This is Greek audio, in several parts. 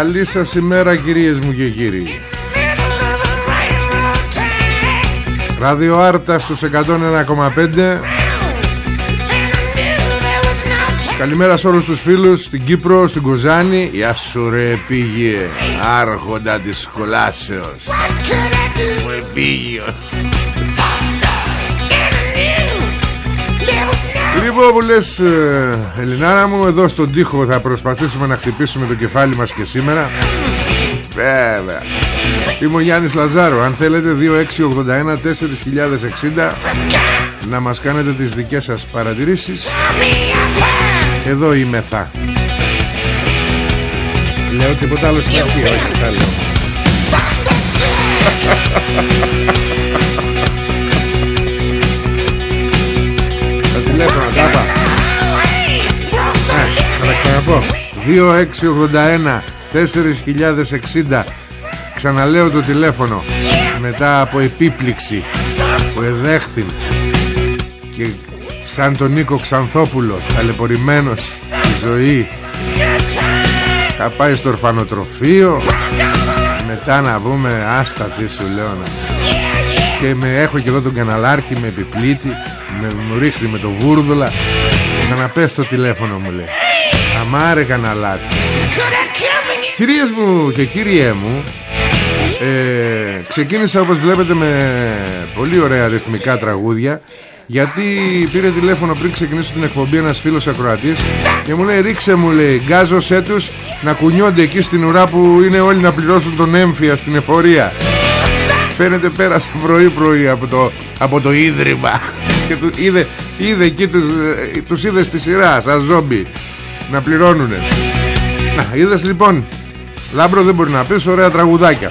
Καλή σας ημέρα κυρίες μου και κύριοι. Ράδιο Άρτα στους 101,5 Καλημέρα σε όλους τους φίλους Στην Κύπρο, στην Κοζάνη. Γεια σου ρε πήγε. Άρχοντα της κολάσεως. Μου επίγειος Λοιπόν που λες ε, Ελληνάρα μου Εδώ στον τοίχο θα προσπαθήσουμε να χτυπήσουμε το κεφάλι μας και σήμερα. Βέβαια. Είμαι ο Γιάννης Λαζάρο. Αν θέλετε 2681 4060 Να μας κάνετε τις δικές σας παρατηρήσεις. Εδώ είμαι θα. Λέω τίποτα άλλο στην αρχή Όχι θα λέω τα ξαναπώ. 2681 4060 Ξαναλέω το τηλέφωνο. Μετά από επίπληξη Που εδέχθη Και σαν τον Νίκο Ξανθόπουλο Ταλαιπωρημένος Στη ζωή Θα πάει στο ορφανοτροφείο. Μετά να πούμε Άστα τι σου λέω να και με, έχω και εδώ τον καναλάρχη με επιπλήτη με, μου ρίχνει με το βούρδουλα. Ξαναπες το τηλέφωνο μου λέει αμάρε καναλάτι κυρίες μου και κύριέ μου ε, ξεκίνησα όπως βλέπετε με πολύ ωραία ρυθμικά τραγούδια γιατί πήρε τηλέφωνο πριν ξεκινήσω την εκπομπή ένας φίλος ακροατής και μου λέει ρίξε μου λέει γκάζωσέ τους να κουνιόνται εκεί στην ουρά που είναι όλοι να πληρώσουν τον έμφυα στην εφορία Φαίνεται πέρασε πρωί πρωί από το, από το ίδρυμα Και του, είδε, είδε εκεί τους, ε, τους είδε στη σειρά σαν ζόμπι Να πληρώνουνε. Να είδες λοιπόν Λάμπρο δεν μπορεί να πεις ωραία τραγουδάκια.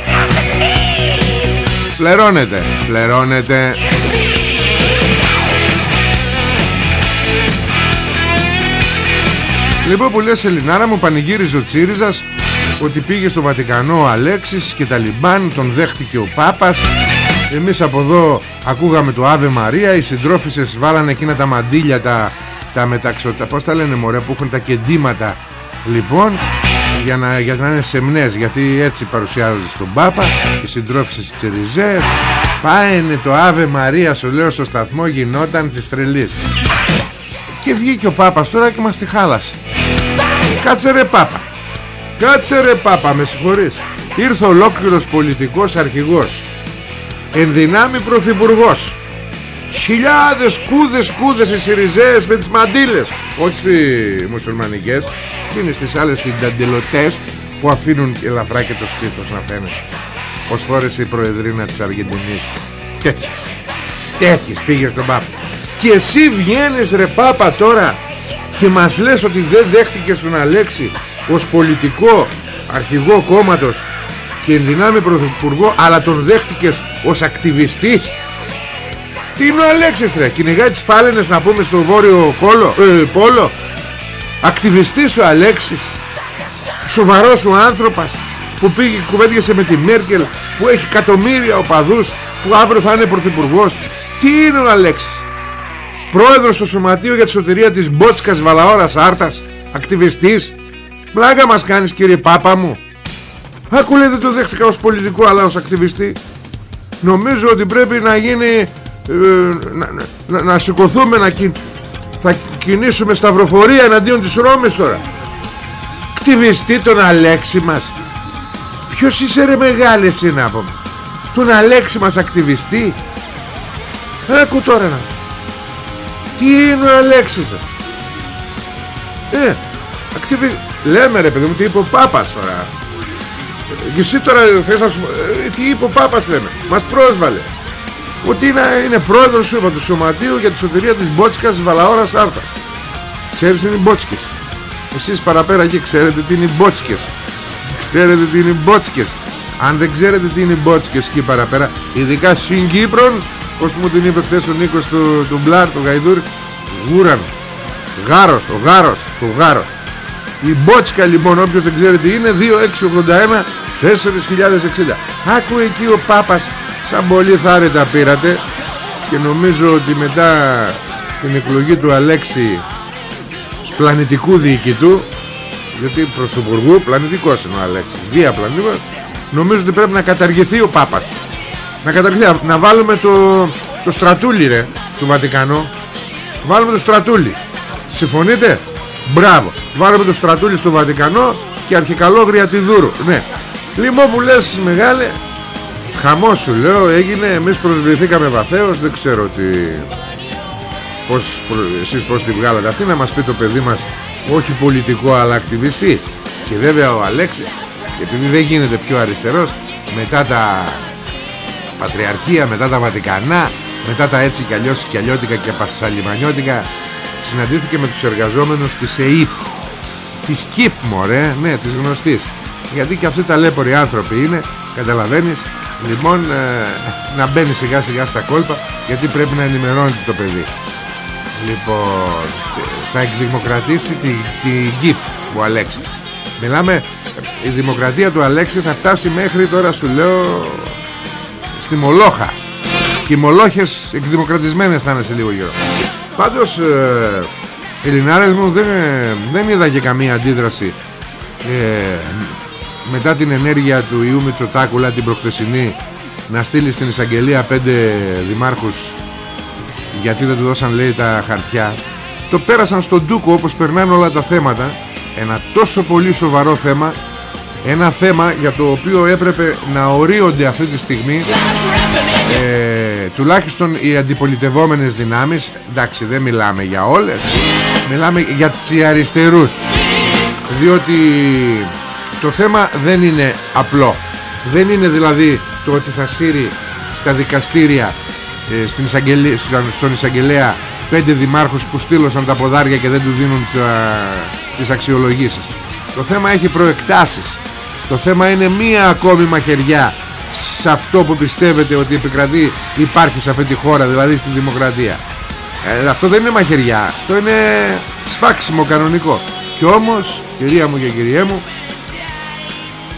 Πλερώνεται Πλερώνεται. Λοιπόν που λες Ελληνάρα μου πανηγύριζε ο Τσίριζας ότι πήγε στο Βατικανό ο Αλέξης και τα Λιμπάν τον δέχτηκε ο Πάπας. Εμείς από εδώ ακούγαμε το Άβε Μαρία οι συντρόφισσες βάλανε εκείνα τα μαντίλια τα, τα μεταξωτά πως τα λένε μωρέ που έχουν τα κεντήματα. Λοιπόν για να, για να είναι σεμνές γιατί έτσι παρουσιάζονται στον Πάπα οι συντρόφισσες Τσεριζές. Πάενε το Άβε Μαρία σου λέω στο σταθμό γινόταν της τρελής. Και βγήκε ο Πάπας τώρα και μας τη χάλασε. Κάτσε ρε Πάπα. Κάτσε ρε πάπα με συγχωρείς. Ήρθε ολόκληρος πολιτικός αρχηγός. Ενδυνάμει πρωθυπουργός Χιλιάδες κούδες κούδες οι Σιριζέες με τις μαντήλες. Όχι στις μουσουλμανικές Είναι στις άλλες τις ταντελωτές Που αφήνουν ελαφρά και το στήθος να φαίνεται. Ως φόρεσε η προεδρίνα της Αργεντινής. Τέτοιες. Τέτοιες πήγε στον Πάπα. Και εσύ βγαίνεις ρε Πάπα τώρα Και μας λες ότι δεν δέχτηκες τον Αλέξη ως πολιτικό αρχηγό κόμματος και ενδυνάμει πρωθυπουργό αλλά τον δέχτηκες ως ακτιβιστής; Τι είναι ο Αλέξης ρε; Κυνηγάει τις φάλαινες να πούμε στο βόρειο κόλο, ε, πόλο. Ακτιβιστής ο Αλέξης. Σοβαρός ο άνθρωπος που πήγε κουβέντιασε με τη Μέρκελ που έχει εκατομμύρια οπαδούς που αύριο θα είναι πρωθυπουργός. Τι είναι ο Αλέξης; Πρόεδρος στο σωματείο για τη σωτηρία της Μπότσκας Βαλαόρας Άρτας. Ακτιβιστής. Πλάκα μας κάνεις κύριε Πάπα μου. Άκου λέει δεν το δέχτηκα ως πολιτικό αλλά ως ακτιβιστή. Νομίζω ότι πρέπει να γίνει ε, να, να, να, σηκωθούμε να θα κινήσουμε σταυροφορία εναντίον της Ρώμης τώρα. Ακτιβιστή τον Αλέξη μας. Ποιος είσαι ρε μεγάλη εσύ να πούμε Τον Αλέξη μας ακτιβιστή Άκου τώρα να Τι είναι ο Αλέξης Ε ακτιβι... Λέμε ρε παιδί μου τι είπε ο Πάπας τώρα. Και εσύ τώρα θες να σου ε, Τι είπε ο Πάπας λέμε. Μας πρόσβαλε Ότι είναι, είναι πρόεδρος σου είπα του Σωματείου Για τη σωτηρία της Μπότσκας Βαλαόρας Άρτας. Ξέρεις είναι οι Μπότσκες. Εσείς παραπέρα εκεί ξέρετε τι είναι οι Μπότσκες. Ξέρετε τι είναι οι Μπότσκες. Αν δεν ξέρετε τι είναι οι Μπότσκες εκεί παραπέρα Ειδικά στην Κύπρον Πώς μου την είπε χθες ο Νίκος του, του Μπλάρ του Γαϊδούρ Γούραν. Γάρος, ο Γάρος, το Γάρος. Η μπότσκα λοιπόν όποιος δεν ξέρει τι είναι 2681 4060 Άκου εκεί ο Πάπας Σαν πολύ θάρετα πήρατε Και νομίζω ότι μετά Την εκλογή του Αλέξη Πλανητικού διοικητού Γιατί πρωθυπουργού Πλανητικός είναι ο Αλέξης Δία πλανητικός Νομίζω ότι πρέπει να καταργηθεί ο Πάπας. Να καταργηθεί Να βάλουμε το, το στρατούλι ρε Του Βατικανό Βάλουμε το στρατούλι. Συμφωνείτε; Μπράβο. Βάλαμε το στρατούλι στο Βατικανό Και αρχικαλόγρια τη Δούρου. Ναι. Λοιπόν που λες μεγάλε Χαμό σου λέω έγινε. Εμείς προσβληθήκαμε βαθέως Δεν ξέρω τι πώς, Εσείς πως τη βγάλατε Αυτή να μας πει το παιδί μας Όχι πολιτικό αλλά ακτιβιστή. Και βέβαια ο Αλέξης Επειδή δεν γίνεται πιο αριστερός Μετά τα Πατριαρχία Μετά τα Βατικανά Μετά τα έτσι κι αλλιώς κι αλλιώτικα και πασαλιμανιώτικα συναντήθηκε με τους εργαζόμενους της ΕΙΠ. Της ΚΙΠ μωρέ, ναι της γνωστής. Γιατί και αυτοί ταλέποροι άνθρωποι είναι καταλαβαίνεις λοιπόν ε, να μπαίνει σιγά σιγά στα κόλπα γιατί πρέπει να ενημερώνεται το παιδί. Λοιπόν θα εκδημοκρατήσει τη, τη ΚΙΠ ο Αλέξης. Μιλάμε η δημοκρατία του Αλέξη θα φτάσει μέχρι τώρα σου λέω στη Μολόχα. Και οι Μολόχες εκδημοκρατισμένες θα είναι σε λίγο γύρω. Πάντως ε, Ελληνάρες μου δεν, δεν είδα και καμία αντίδραση ε, μετά την ενέργεια του Ιού Μητσοτάκουλα την προχθεσινή να στείλει στην εισαγγελία πέντε δημάρχους γιατί δεν του δώσαν λέει τα χαρτιά. Το πέρασαν στον Τούκο όπως περνάνε όλα τα θέματα. Ένα τόσο πολύ σοβαρό θέμα. Ένα θέμα για το οποίο έπρεπε να ορίονται αυτή τη στιγμή ε, τουλάχιστον οι αντιπολιτευόμενες δυνάμεις. Εντάξει δεν μιλάμε για όλες. Μιλάμε για τους αριστερούς. Διότι το θέμα δεν είναι απλό. Δεν είναι δηλαδή το ότι θα σύρει στα δικαστήρια ε, στην εισαγγελία, στον εισαγγελέα πέντε δημάρχους που στείλωσαν τα ποδάρια και δεν του δίνουν τα, τις αξιολογήσεις. Το θέμα έχει προεκτάσεις. Το θέμα είναι μία ακόμη μαχαιριά σε αυτό που πιστεύετε ότι επικρατεί υπάρχει σε αυτή τη χώρα δηλαδή στη δημοκρατία. Ε, αυτό δεν είναι μαχαιριά. Αυτό είναι σφάξιμο κανονικό. Και όμως κυρία μου και κυριέ μου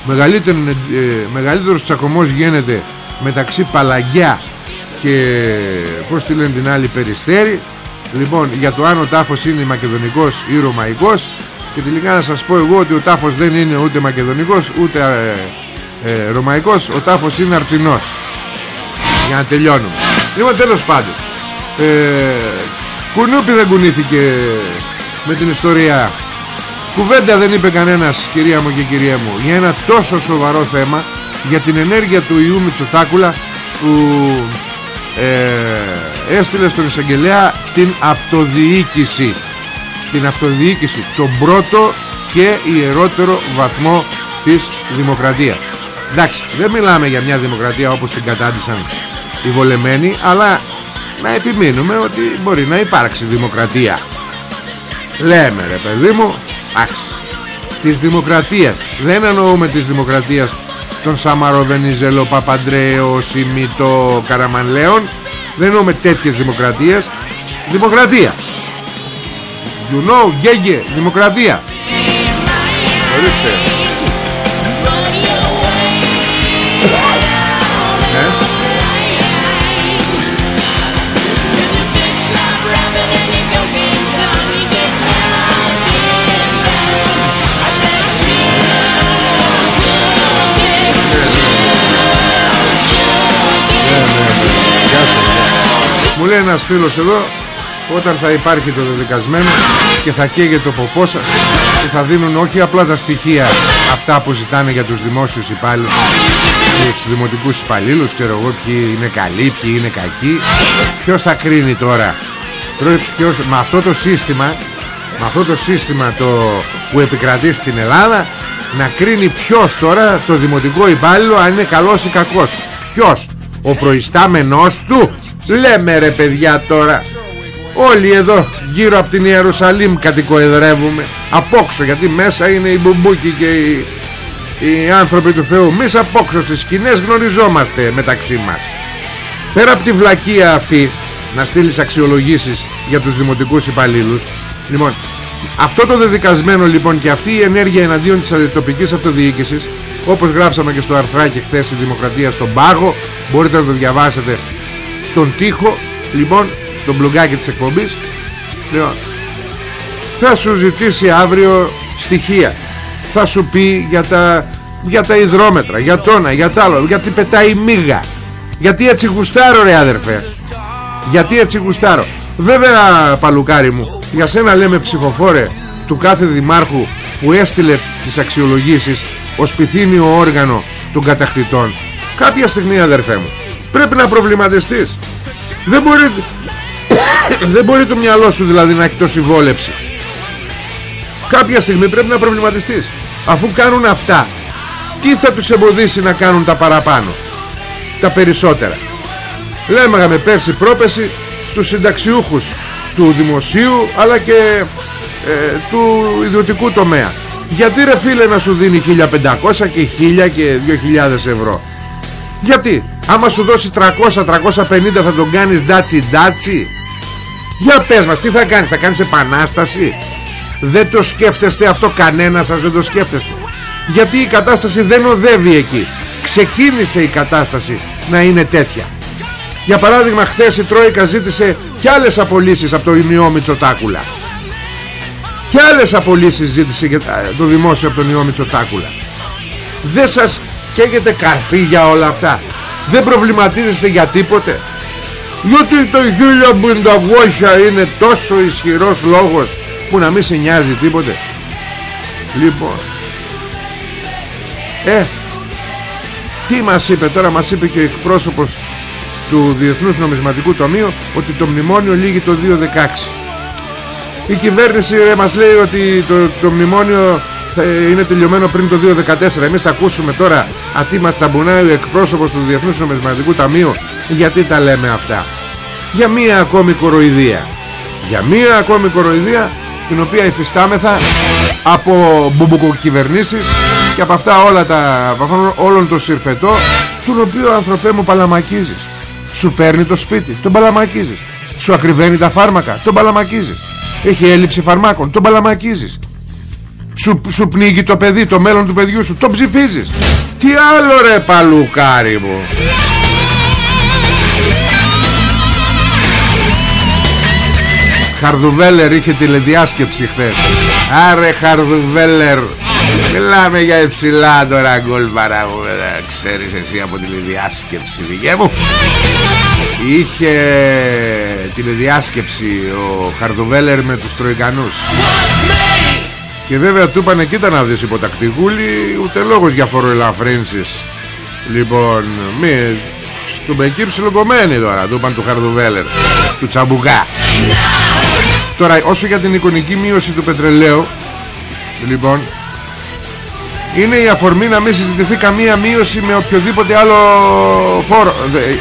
μεγαλύτερο, ε, μεγαλύτερος τσακωμός γίνεται μεταξύ Παλαγιά και πως τη λένε την άλλη Περιστέρη. Λοιπόν για το αν ο τάφος είναι μακεδονικός ή ρωμαϊκός. Και τελικά να σας πω εγώ ότι ο τάφος δεν είναι ούτε μακεδονικός ούτε ε, ε, ρωμαϊκός. Ο τάφος είναι αρτινός. Για να τελειώνουμε. Λοιπόν τέλος πάντων. Ε, κουνούπι δεν κουνήθηκε με την ιστορία κουβέντα δεν είπε κανένας κυρία μου και κυρία μου για ένα τόσο σοβαρό θέμα για την ενέργεια του Ιού Μητσοτάκουλα που ε, έστειλε στον εισαγγελέα την αυτοδιοίκηση. Την αυτοδιοίκηση τον πρώτο και ιερότερο βαθμό της δημοκρατίας. Εντάξει δεν μιλάμε για μια δημοκρατία όπως την κατάντησαν οι βολεμένοι αλλά να επιμείνουμε ότι μπορεί να υπάρξει δημοκρατία. Λέμε ρε παιδί μου εντάξει της δημοκρατίας. Δεν εννοούμε της δημοκρατίας των Σαμαρο Βενιζέλο Παπαντρέο Σιμίτο Καραμανλέων δεν εννοούμε τέτοιες δημοκρατίες. Δημοκρατία. You know, γκέγε, δημοκρατία. Ορίστε. Ένας φίλος εδώ όταν θα υπάρχει το δεδικασμένο και θα καίγεται το ποπό σας και θα δίνουν όχι απλά τα στοιχεία αυτά που ζητάνε για τους δημόσιους υπάλληλους τους δημοτικούς υπαλλήλους ξέρω εγώ ποιοι είναι καλοί, ποιοι είναι κακοί. Ποιος θα κρίνει τώρα; Ποιος, με αυτό το σύστημα με αυτό το σύστημα το, που επικρατεί στην Ελλάδα να κρίνει ποιος τώρα το δημοτικό υπάλληλο αν είναι καλός ή κακός. Ποιος; Ο προϊστάμενός του. Λέμε ρε παιδιά τώρα. Όλοι εδώ γύρω από την Ιερουσαλήμ κατοικοεδρεύουμε. Απόξω γιατί μέσα είναι οι μπουμπούκοι και οι, οι άνθρωποι του Θεού. Εμείς απόξω στις σκηνές γνωριζόμαστε μεταξύ μας. Πέρα από τη βλακεία αυτή να στείλεις αξιολογήσεις για τους δημοτικούς υπαλλήλους. Λοιπόν αυτό το δεδικασμένο λοιπόν και αυτή η ενέργεια εναντίον της τοπικής αυτοδιοίκησης όπως γράψαμε και στο αρθράκι χθες η Δημοκρατία στον Πάγο μπορείτε να το διαβάσετε στον τοίχο λοιπόν στο μπλουγκάκι της εκπομπής. Λοιπόν, θα σου ζητήσει αύριο στοιχεία. Θα σου πει για τα, για τα υδρόμετρα για τόνα, για τα άλλο γιατί πετάει μίγα γιατί έτσι γουστάρω ρε αδερφέ γιατί έτσι γουστάρω. Βέβαια παλουκάρι μου για σένα λέμε ψηφοφόρε του κάθε δημάρχου που έστειλε τις αξιολογήσεις ως πυθύνιο όργανο των κατακτητών. Κάποια στιγμή αδερφέ μου πρέπει να προβληματιστείς. Δεν μπορεί δεν μπορεί το μυαλό σου δηλαδή να έχει τόση βόλεψη. Κάποια στιγμή πρέπει να προβληματιστείς. Αφού κάνουν αυτά τι θα τους εμποδίσει να κάνουν τα παραπάνω τα περισσότερα; Λέμε με πέρσι πρόπεση στους συνταξιούχους του δημοσίου αλλά και ε, του ιδιωτικού τομέα γιατί ρε φίλε να σου δίνει 1500 και 1000 και 2000 ευρώ; Γιατί άμα σου δώσει 300-350 θα τον κάνεις ντάτσι ντάτσι για πες μας τι θα κάνεις θα κάνεις επανάσταση; Δεν το σκέφτεστε αυτό κανένας σας δεν το σκέφτεστε. Γιατί η κατάσταση δεν οδεύει εκεί. Ξεκίνησε η κατάσταση να είναι τέτοια. Για παράδειγμα χθες η Τρόικα ζήτησε και άλλες απολύσεις από το Ινιό Μητσοτάκουλα και άλλες απολύσεις ζήτησε για το δημόσιο από τον Ιώ Μητσοτάκουλα. Δεν σας καίγεται καρφί για όλα αυτά. Δεν προβληματίζεστε για τίποτε. Γιατί το 1500 είναι τόσο ισχυρός λόγος που να μην σε νοιάζει τίποτε. Λοιπόν. Ε τι μας είπε τώρα μας είπε και ο εκπρόσωπος του Διεθνούς Νομισματικού Τομείου ότι το μνημόνιο λύγει το 2016 η κυβέρνηση ε, μας λέει ότι το, το μνημόνιο θα είναι τελειωμένο πριν το 2014 εμείς θα ακούσουμε τώρα ατί μας τσαμπουνάει ο εκπρόσωπος του Διεθνούς Νομισματικού Ταμείου γιατί τα λέμε αυτά. Για μία ακόμη κοροϊδία. Για μία ακόμη κοροϊδία την οποία υφιστάμεθα από μπουμπουκοκυβερνήσεις και από αυτά όλα τα από αυτόν όλον το συρφετό τον οποίο ανθρωπέ μου παλαμακίζεις. Σου παίρνει το σπίτι τον παλαμακίζεις. Σου ακριβένει τα φάρμακα τον παλαμακίζεις έχει έλλειψη φαρμάκων. Τον παλαμακίζεις. Σου, σου πνίγει το παιδί το μέλλον του παιδιού σου. Τον ψηφίζεις. Τι άλλο ρε παλουκάρι μου. Χαρδουβέλερ είχε τηλεδιάσκεψη χθες. Άρε Χαρδουβέλερ. Μιλάμε για υψηλά τώρα γκολ παράγω Ξέρεις εσύ από τηλεδιάσκεψη δικέ μου. Είχε τηλεδιάσκεψη ο Χαρδουβέλερ με τους Τροικανούς Και βέβαια του είπανε κοίτα να δεις υποτακτικούλη Ούτε λόγος για φοροελαφρύνσεις Λοιπόν μη του μπεκεί ψιλοκομμένη τώρα Του είπαν του Χαρδουβέλερ Του Τσαμπουκά Τώρα όσο για την εικονική μείωση του πετρελαίου Λοιπόν είναι η αφορμή να μην συζητηθεί καμία μείωση με οποιοδήποτε άλλο φόρο. Ε, ε,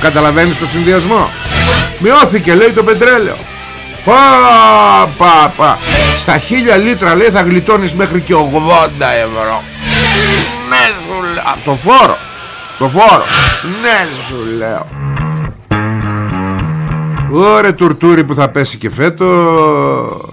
καταλαβαίνεις το συνδυασμό; Μειώθηκε λέει το πετρέλαιο. Πα, πα, πα. στα χίλια λίτρα λέει θα γλιτώνεις μέχρι και 80 ευρώ. Ναι σου λέω. Το φόρο. Το φόρο. Ναι σου λέω. Ωρε τουρτούρι που θα πέσει και φέτος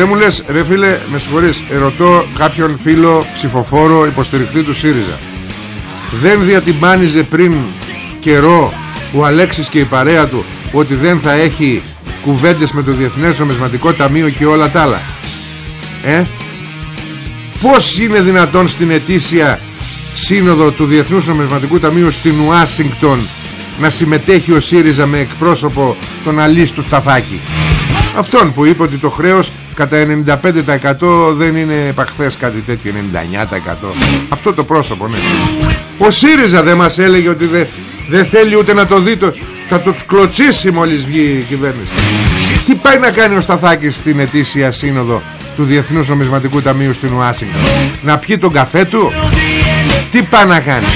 Δεν μου λες ρε φίλε με συγχωρείς Ερωτώ κάποιον φίλο ψηφοφόρο υποστηρικτή του ΣΥΡΙΖΑ. Δεν διατυμπάνιζε πριν καιρό ο Αλέξης και η παρέα του Ότι δεν θα έχει κουβέντες με το Διεθνές Νομισματικό Ταμείο και όλα τα άλλα. Ε; Πώς είναι δυνατόν στην ετήσια σύνοδο του Διεθνούς Νομισματικού Ταμείου στην Ουάσιγκτον να συμμετέχει ο ΣΥΡΙΖΑ με εκπρόσωπο τον Αλίστου Σταφάκη Αυτόν που είπε ότι το χρέος κατά 95% δεν είναι επαχθές κάτι τέτοιο 99% Αυτό το πρόσωπο ναι. Ο ΣΥΡΙΖΑ δεν μας έλεγε ότι δεν δε θέλει ούτε να το δει το, Θα το κλωτσίσει μόλις βγει η κυβέρνηση. Τι πάει να κάνει ο Σταθάκης στην ετήσια σύνοδο του Διεθνούς Νομισματικού Ταμείου στην Ουάσιγκτον; Να πιει τον καφέ του; Τι πάει να κάνει;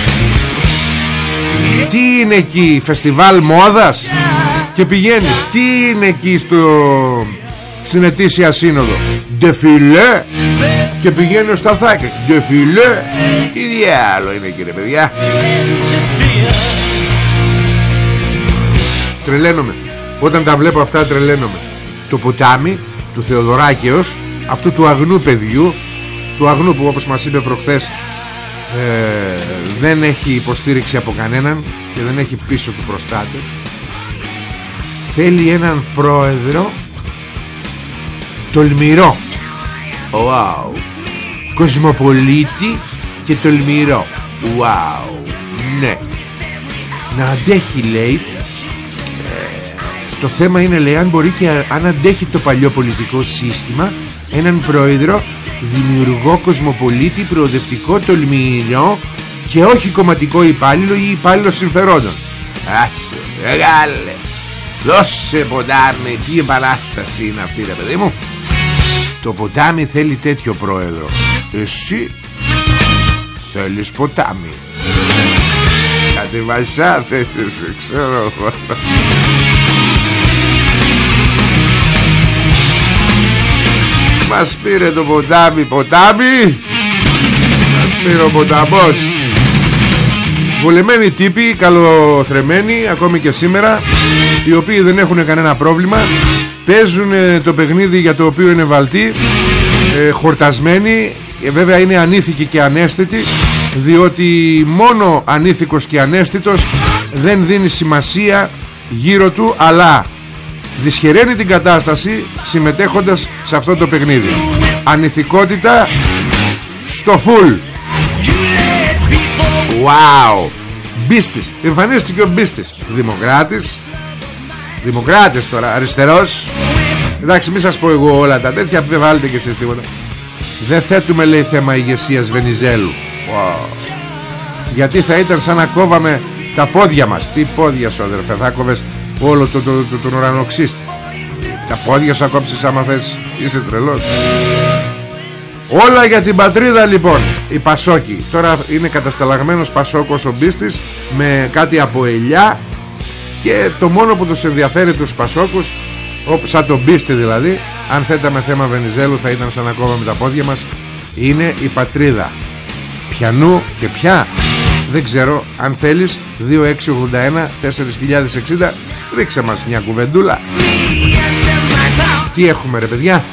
Τι είναι εκεί Φεστιβάλ μόδας; Και πηγαίνει. Τι είναι εκεί στο στην ετήσια σύνοδο. Ντεφιλέ Και πηγαίνει ο Σταθάκης Ντεφιλέ Τι διάλο είναι κύριε παιδιά. Τρελαίνομαι. Όταν τα βλέπω αυτά τρελαίνομαι. Το ποτάμι του Θεοδωράκεως Αυτού του αγνού παιδιού Του αγνού που όπως μας είπε προχθές ε, Δεν έχει υποστήριξη από κανέναν Και δεν έχει πίσω του προστάτες Θέλει έναν πρόεδρο Τολμηρό Wow. Κοσμοπολίτη και τολμηρό. Wow. Ναι. Να αντέχει λέει. Ε, Το θέμα είναι λέει αν μπορεί και αν αντέχει το παλιό πολιτικό σύστημα Έναν πρόεδρο Δημιουργό κοσμοπολίτη Προοδευτικό τολμηρό Και όχι κομματικό υπάλληλο ή υπάλληλος συμφερόντων. Άσε μεγάλε Δώσε ποτάμι Τι επανάσταση είναι αυτή ρε παιδί μου. Το ποτάμι θέλει τέτοιο πρόεδρο. Εσύ Θέλεις ποτάμι. Κάτι βασιά θέλεις Ξέρω Μας πήρε το ποτάμι Ποτάμι. Μας πήρε ο ποταμός Βολεμένοι τύποι Καλοθρεμένοι Ακόμη και σήμερα Οι οποίοι δεν έχουν κανένα πρόβλημα Παίζουν το παιχνίδι για το οποίο είναι βαλτοί ε, Χορτασμένοι ε, Βέβαια είναι ανήθικοι και ανέστητοι Διότι μόνο ανήθικος και ανέστητος Δεν δίνει σημασία γύρω του Αλλά δυσχεραίνει την κατάσταση Συμμετέχοντας σε αυτό το παιχνίδι. Ανηθικότητα Στο φουλ Wow. Μπίστης. Εμφανίστηκε ο Μπίστης. Δημοκράτης. Δημοκράτες τώρα. Αριστερός. Εντάξει μην σας πω εγώ όλα τα τέτοια Δεν βάλετε και εσείς τίποτα. Δεν θέτουμε λέει θέμα ηγεσίας Βενιζέλου. Wow. Γιατί θα ήταν σαν να κόβαμε Τα πόδια μας. Τι πόδια σου αδερφέ Θα κόβες όλο το, το, το, τον ουρανοξύστη. Τα πόδια σου θα κόψεις άμα θες. Είσαι τρελός Όλα για την πατρίδα λοιπόν. Η Πασόκη. Τώρα είναι κατασταλαγμένος Πασόκος ο Μπίστης Με κάτι από ελιά Και το μόνο που τους ενδιαφέρει τους Πασόκους Σαν τον Μπίστη δηλαδή Αν θέταμε θέμα Βενιζέλου θα ήταν σαν να κόβαμε τα πόδια μας Είναι η πατρίδα. Πιανού και πια. Δεν ξέρω αν θέλεις 2681 4060 Ρίξε μας μια κουβεντούλα. Τι έχουμε ρε παιδιά;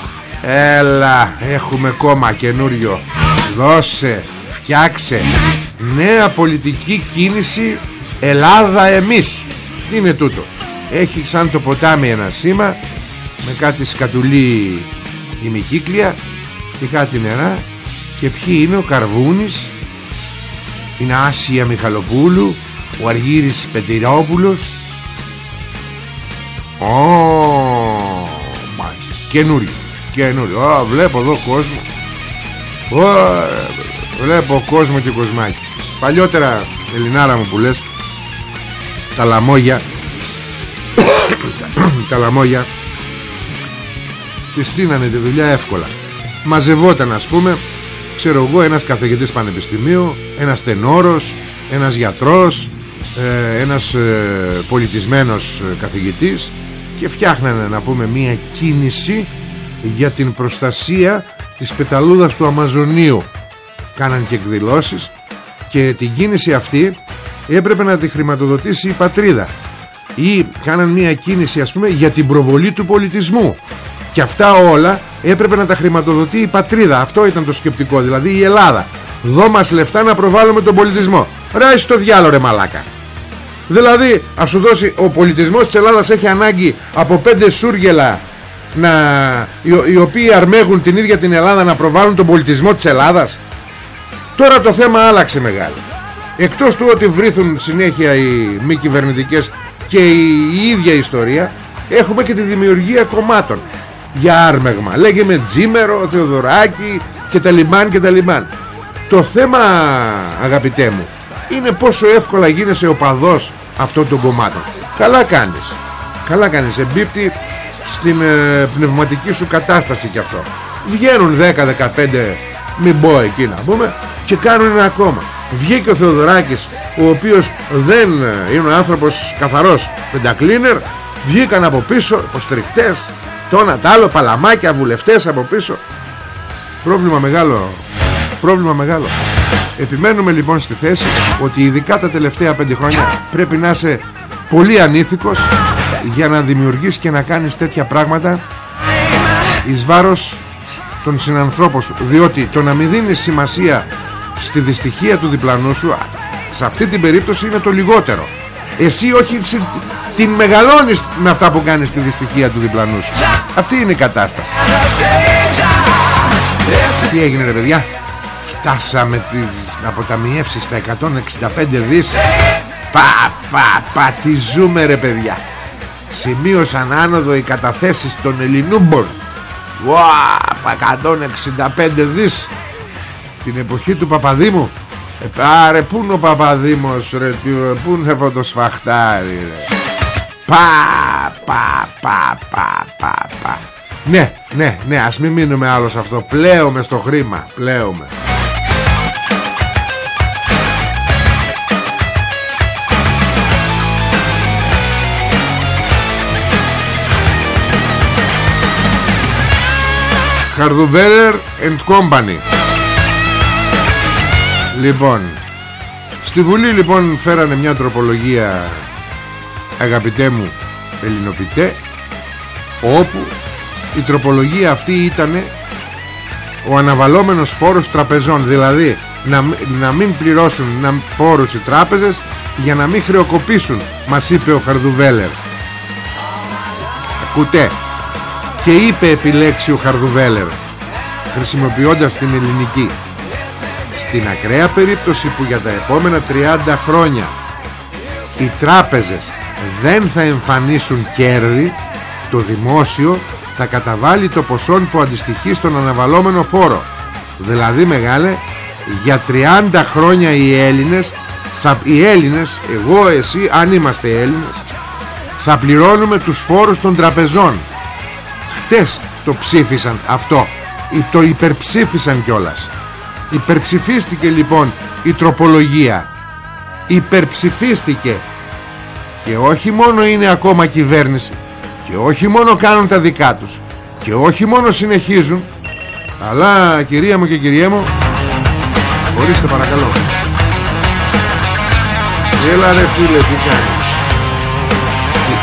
Έλα έχουμε κόμμα καινούριο. Δώσε Φτιάξε. Νέα πολιτική κίνηση Ελλάδα εμείς. Τι είναι τούτο; Έχει σαν το ποτάμι ένα σήμα Με κάτι σκατουλή ημικύκλια Και κάτι νερά. Και ποιοι είναι ο Καρβούνης Είναι Άσια Μιχαλοπούλου Ο Αργύρης Πετυρόπουλος. Ω, καινούριο καινούριο. Α, βλέπω εδώ κόσμο. Ω, Βλέπω κόσμο και κοσμάκι. Παλιότερα Ελληνάρα μου που λες Τα λαμόγια Τα λαμόγια Και στείνανε τη δουλειά εύκολα. Μαζευόταν ας πούμε Ξέρω εγώ ένας καθηγητής πανεπιστημίου Ένας τενόρος Ένας γιατρός ε, Ένας ε, πολιτισμένος καθηγητής Και φτιάχνανε να πούμε μία κίνηση για την προστασία της πεταλούδας του Αμαζονίου. Κάναν και εκδηλώσεις και την κίνηση αυτή έπρεπε να τη χρηματοδοτήσει η πατρίδα. Ή κάναν μια κίνηση ας πούμε για την προβολή του πολιτισμού. Και αυτά όλα έπρεπε να τα χρηματοδοτεί η πατρίδα. Αυτό ήταν το σκεπτικό δηλαδή η Ελλάδα. Δώ μας λεφτά να προβάλλουμε τον πολιτισμό. Ρε στο διάλο ρε μαλάκα. Δηλαδή ας σου δώσει ο πολιτισμός της Ελλάδας έχει ανάγκη από πέντε σούργελα να, οι, οι οποίοι αρμέγουν την ίδια την Ελλάδα να προβάλλουν τον πολιτισμό της Ελλάδας. Τώρα το θέμα άλλαξε μεγάλο εκτός του ότι βρίθουν συνέχεια οι μη κυβερνητικές και η ίδια ιστορία έχουμε και τη δημιουργία κομμάτων για άρμεγμα. Λέγε με Τζίμερο, Θεοδωράκη και τα λιμάν και τα λιμάν. Το θέμα αγαπητέ μου είναι πόσο εύκολα γίνεσαι οπαδός αυτών των κομμάτων. Καλά κάνεις. Καλά κάνεις. Εμπίπτει στην ε, πνευματική σου κατάσταση και αυτό. Βγαίνουν 10-15 μην πω εκεί να πούμε και κάνουν ένα ακόμα. Βγήκε ο Θεοδωράκης ο οποίος δεν ε, είναι ο άνθρωπος καθαρός πεντακλίνερ βγήκαν από πίσω υποστηρικτές τόνα τ' άλλο παλαμάκια βουλευτές από πίσω. Πρόβλημα μεγάλο πρόβλημα μεγάλο. Επιμένουμε λοιπόν στη θέση ότι ειδικά τα τελευταία πέντε χρόνια πρέπει να είσαι πολύ ανήθικος για να δημιουργείς και να κάνεις τέτοια πράγματα εις βάρος των συνανθρώπων σου. Διότι το να μην δίνεις σημασία στη δυστυχία του διπλανού σου σε αυτή την περίπτωση είναι το λιγότερο. Εσύ όχι την μεγαλώνεις με αυτά που κάνεις τη δυστυχία του διπλανού σου. Αυτή είναι η κατάσταση. Τι έγινε ρε παιδιά; Φτάσαμε τις αποταμιεύσεις στα 165 δις. Πα πα πα τι ζούμε ρε παιδιά σημείωσαν άνοδο οι καταθέσεις των Ελληνούμπων Wow, 165 δις. Την εποχή του Παπαδήμου. Ε, πάρε πού είναι ο Παπαδήμος ρε πού είναι αυτό το σφαχτάρι ρε. Πα πα πα πα πα πα. Ναι ναι ναι ας μην μείνουμε άλλο σε αυτό. Πλέουμε στο χρήμα πλέουμε Χαρδουβέλερ and Company. Λοιπόν Στη Βουλή λοιπόν φέρανε μια τροπολογία Αγαπητέ μου Ελληνοπιτέ Όπου η τροπολογία αυτή ήταν Ο αναβαλόμενος φόρος τραπεζών. Δηλαδή να, να μην πληρώσουν να, φόρους οι τράπεζες Για να μην χρεοκοπήσουν Μας είπε ο Χαρδουβέλερ. Ακούτε και είπε επιλέξει ο Χαρδουβέλερ χρησιμοποιώντας την ελληνική. Στην ακραία περίπτωση που για τα επόμενα 30 χρόνια οι τράπεζες δεν θα εμφανίσουν κέρδη το δημόσιο θα καταβάλει το ποσό που αντιστοιχεί στον αναβαλόμενο φόρο. Δηλαδή μεγάλε για 30 χρόνια οι Έλληνες θα, οι Έλληνες, εγώ, εσύ, αν είμαστε Έλληνες θα πληρώνουμε τους φόρους των τραπεζών χτες το ψήφισαν αυτό. Το υπερψήφισαν κιόλας. Υπερψηφίστηκε λοιπόν η τροπολογία. Υπερψηφίστηκε. Και όχι μόνο είναι ακόμα κυβέρνηση. Και όχι μόνο κάνουν τα δικά τους. Και όχι μόνο συνεχίζουν. Αλλά κυρία μου και κυρία μου ορίστε παρακαλώ. Έλα ρε φίλε τι κάνεις;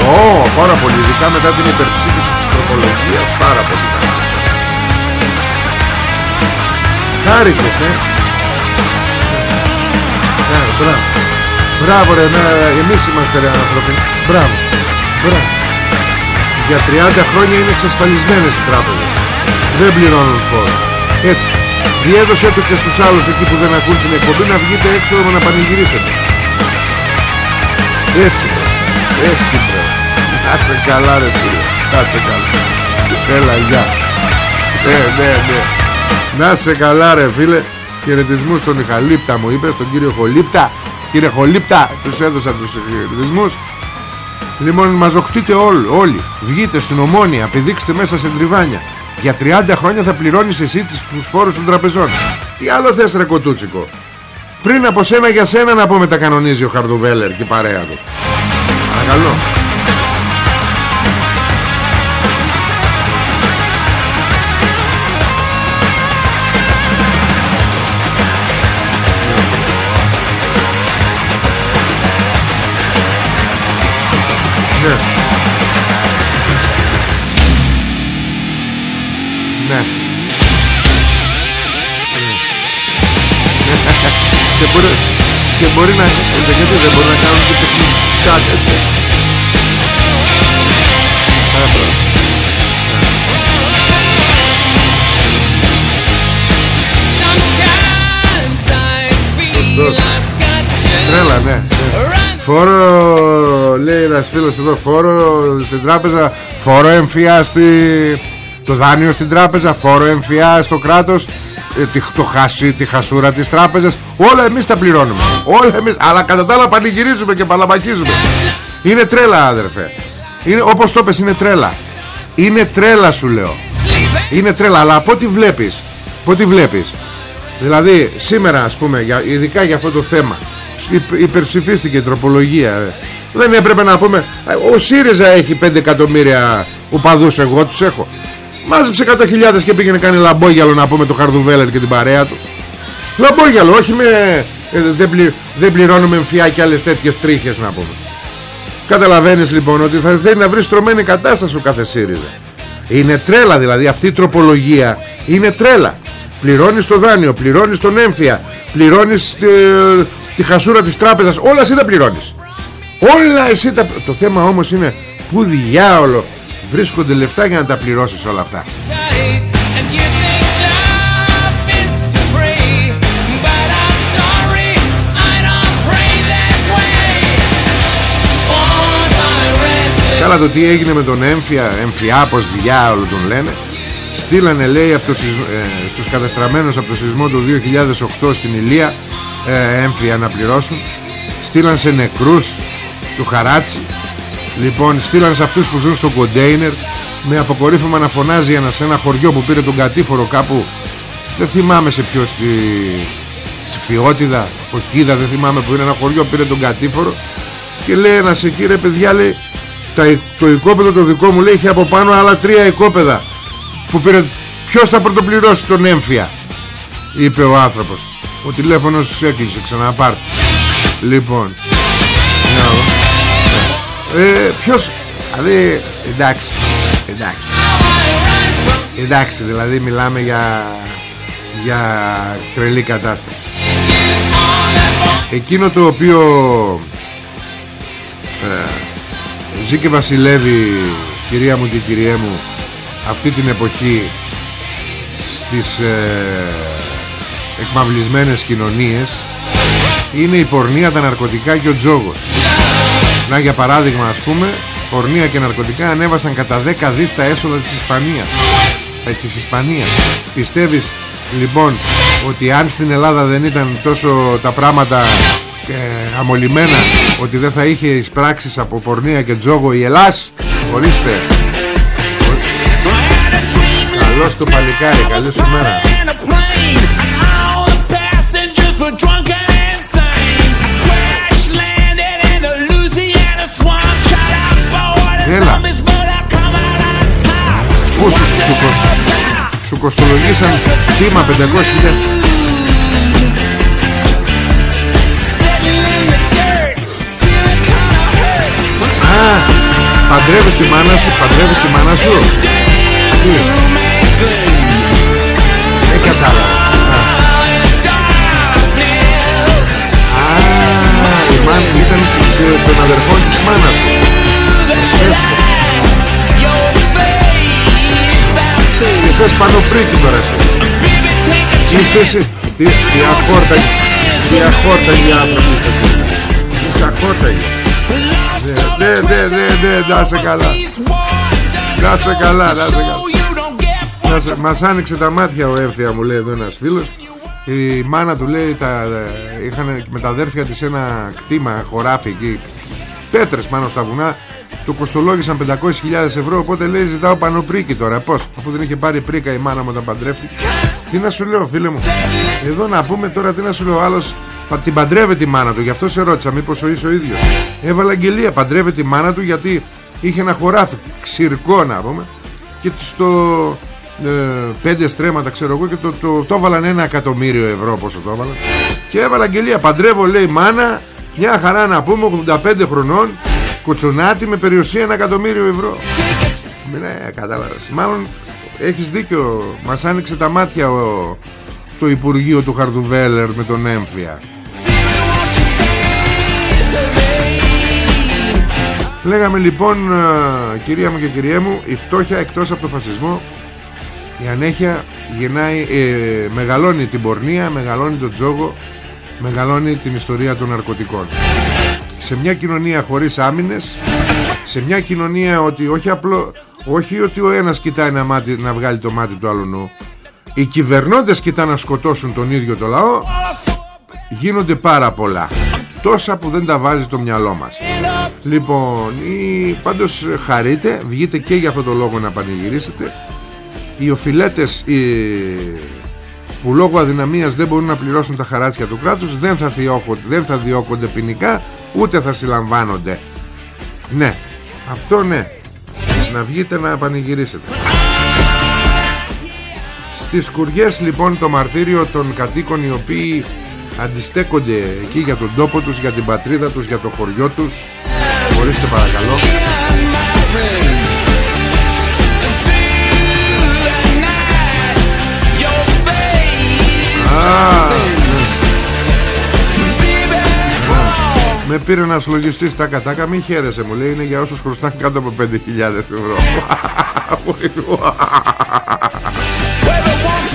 Ω, πάρα πολύ ειδικά μετά την υπερψήφιση τροπολογίας πάρα πολύ Χάρηκες ε. Ναι μπράβο. Μπράβο ρε ναι, εμείς είμαστε ρε άνθρωποι. Μπράβο Μπράβο. Για 30 χρόνια είναι εξασφαλισμένες οι τράπεζες. Δεν πληρώνουν φόρο. Έτσι. Διέδωσέ το και στους άλλους εκεί που δεν ακούν την εκπομπή να βγείτε έξω να πανηγυρίσετε. Έτσι πρέπει Έτσι πρέπει Κάτσε καλά ρε φίλε. Κάτσε καλά. Έλα γεια. Ναι ναι ναι. Να σε καλά ρε φίλε. Χαιρετισμούς στον Ιχαλίπτα μου είπες Στον κύριο Χολίπτα. Κύριε Χολίπτα Τους έδωσα τους χαιρετισμούς. Λοιπόν μαζοχτείτε όλοι, όλοι. Βγείτε στην ομόνια Πηδήξτε μέσα σε τριβάνια. Για 30 χρόνια θα πληρώνεις εσύ τους φόρους των τραπεζών. Τι άλλο θες ρε κοτούτσικο; Πριν από σένα για σένα να πούμε τα κανονίζει ο Χαρδουβέλερ και η παρέα του. Παρακαλώ μπορεί, και μπορεί να ε, γιατί δεν μπορεί να κάνουν και τεχνικά τέτοια Τρέλα ναι, ναι. Φόρο λέει ένας φίλος εδώ Φόρο στην τράπεζα Φόρο εμφυά στη... Το δάνειο στην τράπεζα Φόρο εμφυά στο κράτος. ε, το χασί, τη χασούρα της τράπεζας Όλα εμείς τα πληρώνουμε. Όλα εμείς Αλλά κατά τα άλλα πανηγυρίζουμε και παλαμακίζουμε Είναι τρέλα αδερφέ. Είναι, Όπως το πες είναι τρέλα. Είναι τρέλα σου λέω. Είναι τρέλα Αλλά από ό,τι βλέπεις Από ό,τι βλέπεις. Δηλαδή σήμερα ας πούμε για, Ειδικά για αυτό το θέμα Υπερψηφίστηκε η τροπολογία Δεν έπρεπε να πούμε Ο ΣΥΡΙΖΑ έχει 5 εκατομμύρια Οπαδούς εγώ τους έχω Μάζεψε 100.000 και πήγαινε κάνει λαμπόγιαλο να πούμε το Χαρδουβέλερ και την παρέα του. Λαμπόγιαλο όχι με ε, δεν, πλη, δεν πληρώνουμε εμφυά και άλλες τέτοιες τρίχες να πούμε. Καταλαβαίνεις λοιπόν ότι θα θέλει να βρει στρωμένη κατάσταση ο κάθε ΣΥΡΙΖΑ. Είναι τρέλα δηλαδή αυτή η τροπολογία Είναι τρέλα. Πληρώνεις το δάνειο, πληρώνεις τον έμφυα Πληρώνεις τη, τη χασούρα της τράπεζας Όλα εσύ τα πληρώνεις. Όλα εσύ τα... Το θέμα όμως είναι Πού διάολο βρίσκονται λεφτά για να τα πληρώσεις όλα αυτά. Καλά το τι έγινε με τον έμφυα Έμφυα πως διάολο τον λένε Στείλανε λέει από το ε, στους καταστραμμένους από το σεισμό του 2008 στην Ηλία ε, έμφυα να πληρώσουν. Στείλαν σε νεκρούς του Χαράτσι Λοιπόν στείλαν σε αυτούς που ζουν στο κοντέινερ Με αποκορύφωμα να φωνάζει ένας σε ένα χωριό που πήρε τον κατήφορο κάπου. Δεν θυμάμαι σε ποιο στη, στη Φιότιδα Φωκίδα δεν θυμάμαι που είναι ένα χωριό πήρε τον κατήφορο. Και λέει ένας εκεί ρε παιδιά λέει τα, Το οικόπεδο το δικό μου λέει είχε από πάνω άλλα τρία οικόπεδα Που πήρε Ποιος θα πρωτοπληρώσει τον έμφυα Είπε ο άνθρωπος. Ο τηλέφωνος έκλεισε ξαναπάρτε Λοιπόν ε, Ποιος Δηλαδή εντάξει Εντάξει. Εντάξει δηλαδή μιλάμε για Για τρελή κατάσταση. Εκείνο το οποίο ε, Ζει και βασιλεύει Κυρία μου και κυρία μου Αυτή την εποχή Στις ε, Εκμαυλισμένες κοινωνίες Είναι η πορνεία, τα ναρκωτικά και ο τζόγος να για παράδειγμα ας πούμε Πορνεία και ναρκωτικά ανέβασαν κατά 10 δις τα έσοδα της Ισπανίας. Ε, Της Ισπανίας. Πιστεύεις λοιπόν ότι αν στην Ελλάδα δεν ήταν τόσο τα πράγματα ε, αμολυμένα Ότι δεν θα είχε εισπράξεις από πορνεία και τζόγο η Ελλάς; Ορίστε. Καλώς το παλικάρι, καλή σου μέρα Έλα. Πού σου, σου, σου κοστολογήσαν Τίμα 500 Α, παντρεύεις τη μάνα σου Παντρεύεις τη μάνα σου. Τι Δεν κατάλαβα. Α, η μάνα ήταν των αδερφών της μάνας του θες πάνω πρίκι τώρα εσύ Είστε εσύ; Τι, τι αχόρταγοι Τι αχόρταγοι άνθρωποι είστε εσύ Είστε αχόρταγοι. Ναι, ναι, ναι, ναι, να σε καλά. Να σε καλά, να σε καλά. Μας άνοιξε τα μάτια ο Εύθια μου λέει εδώ ένας φίλος. Η μάνα του λέει τα, είχαν με τα αδέρφια της ένα κτήμα χωράφι εκεί. Πέτρες πάνω στα βουνά του κοστολόγησαν 500.000 ευρώ οπότε λέει ζητάω πάνω πρίκι τώρα πως αφού δεν είχε πάρει πρίκα η μάνα μου όταν παντρεύτηκε τι να σου λέω φίλε μου. Εδώ να πούμε τώρα τι να σου λέω. Άλλος την παντρεύεται η μάνα του γι' αυτό σε ρώτησα μήπως ο είσαι ο ίδιος. Έβαλε αγγελία παντρεύεται η μάνα του γιατί είχε ένα χωράφι ξυρκό να πούμε και στο ε, πέντε στρέμματα ξέρω εγώ και το, το, το, έβαλαν ένα εκατομμύριο ευρώ πόσο το έβαλαν. Και έβαλε αγγελία παντρεύω λέει μάνα μια χαρά να πούμε 85 χρονών Κουτσουνάτη με περιουσία ένα εκατομμύριο ευρώ. Ναι κατάλαβες Μάλλον έχεις δίκιο. Μας άνοιξε τα μάτια ο, Το Υπουργείο του Χαρδουβέλερ Με τον έμφυα. Λέγαμε λοιπόν ε, κυρία μου και κυρία μου η φτώχεια εκτός από το φασισμό η ανέχεια γεννάει, ε, μεγαλώνει την πορνεία, μεγαλώνει τον τζόγο μεγαλώνει την ιστορία των ναρκωτικών σε μια κοινωνία χωρίς άμυνες σε μια κοινωνία ότι όχι απλό όχι ότι ο ένας κοιτάει να, μάτι, να βγάλει το μάτι του άλλου οι κυβερνώντες κοιτάνε να σκοτώσουν τον ίδιο το λαό γίνονται πάρα πολλά. Τόσα που δεν τα βάζει το μυαλό μας. Λοιπόν η... πάντως χαρείτε βγείτε και για αυτό το λόγο να πανηγυρίσετε. Οι οφειλέτες οι... που λόγω αδυναμίας δεν μπορούν να πληρώσουν τα χαράτσια του κράτους δεν θα, διώκονται, δεν θα διώκονται ποινικά ούτε θα συλλαμβάνονται ναι αυτό ναι να βγείτε να πανηγυρίσετε στις σκουριές λοιπόν το μαρτύριο των κατοίκων οι οποίοι αντιστέκονται εκεί για τον τόπο τους, για την πατρίδα τους, για το χωριό τους. Μπορείστε παρακαλώ. Με πήρε ένα λογιστή στα κατάκα Μην χαίρεσαι μου λέει είναι για όσους χρωστάνε κάτω από 5.000 ευρώ.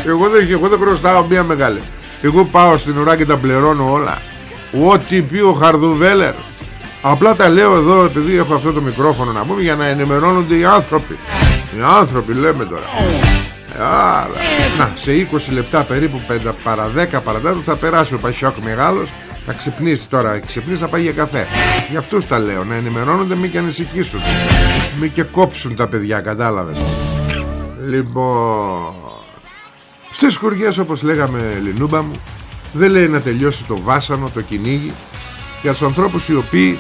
Εγώ δεν, εγώ δεν χρωστάω μία μεγάλη. Εγώ πάω στην ουρά και τα πληρώνω όλα. Ό,τι πει ο Χαρδουβέλερ; Απλά τα λέω εδώ επειδή έχω αυτό το μικρόφωνο να πούμε Για να ενημερώνονται οι άνθρωποι. Οι άνθρωποι λέμε τώρα. Α, Να σε 20 λεπτά περίπου 5 παρα 10 παρα 10 θα περάσει ο Πασιόκ μεγάλος θα ξυπνήσει τώρα, ξυπνήσει θα πάει για καφέ. Για αυτούς τα λέω, να ενημερώνονται μη και ανησυχήσουν. Μη και κόψουν τα παιδιά, κατάλαβες. Λοιπόν στις χωριές όπως λέγαμε Λινούμπα μου Δεν λέει να τελειώσει το βάσανο, το κυνήγι. Για τους ανθρώπους οι οποίοι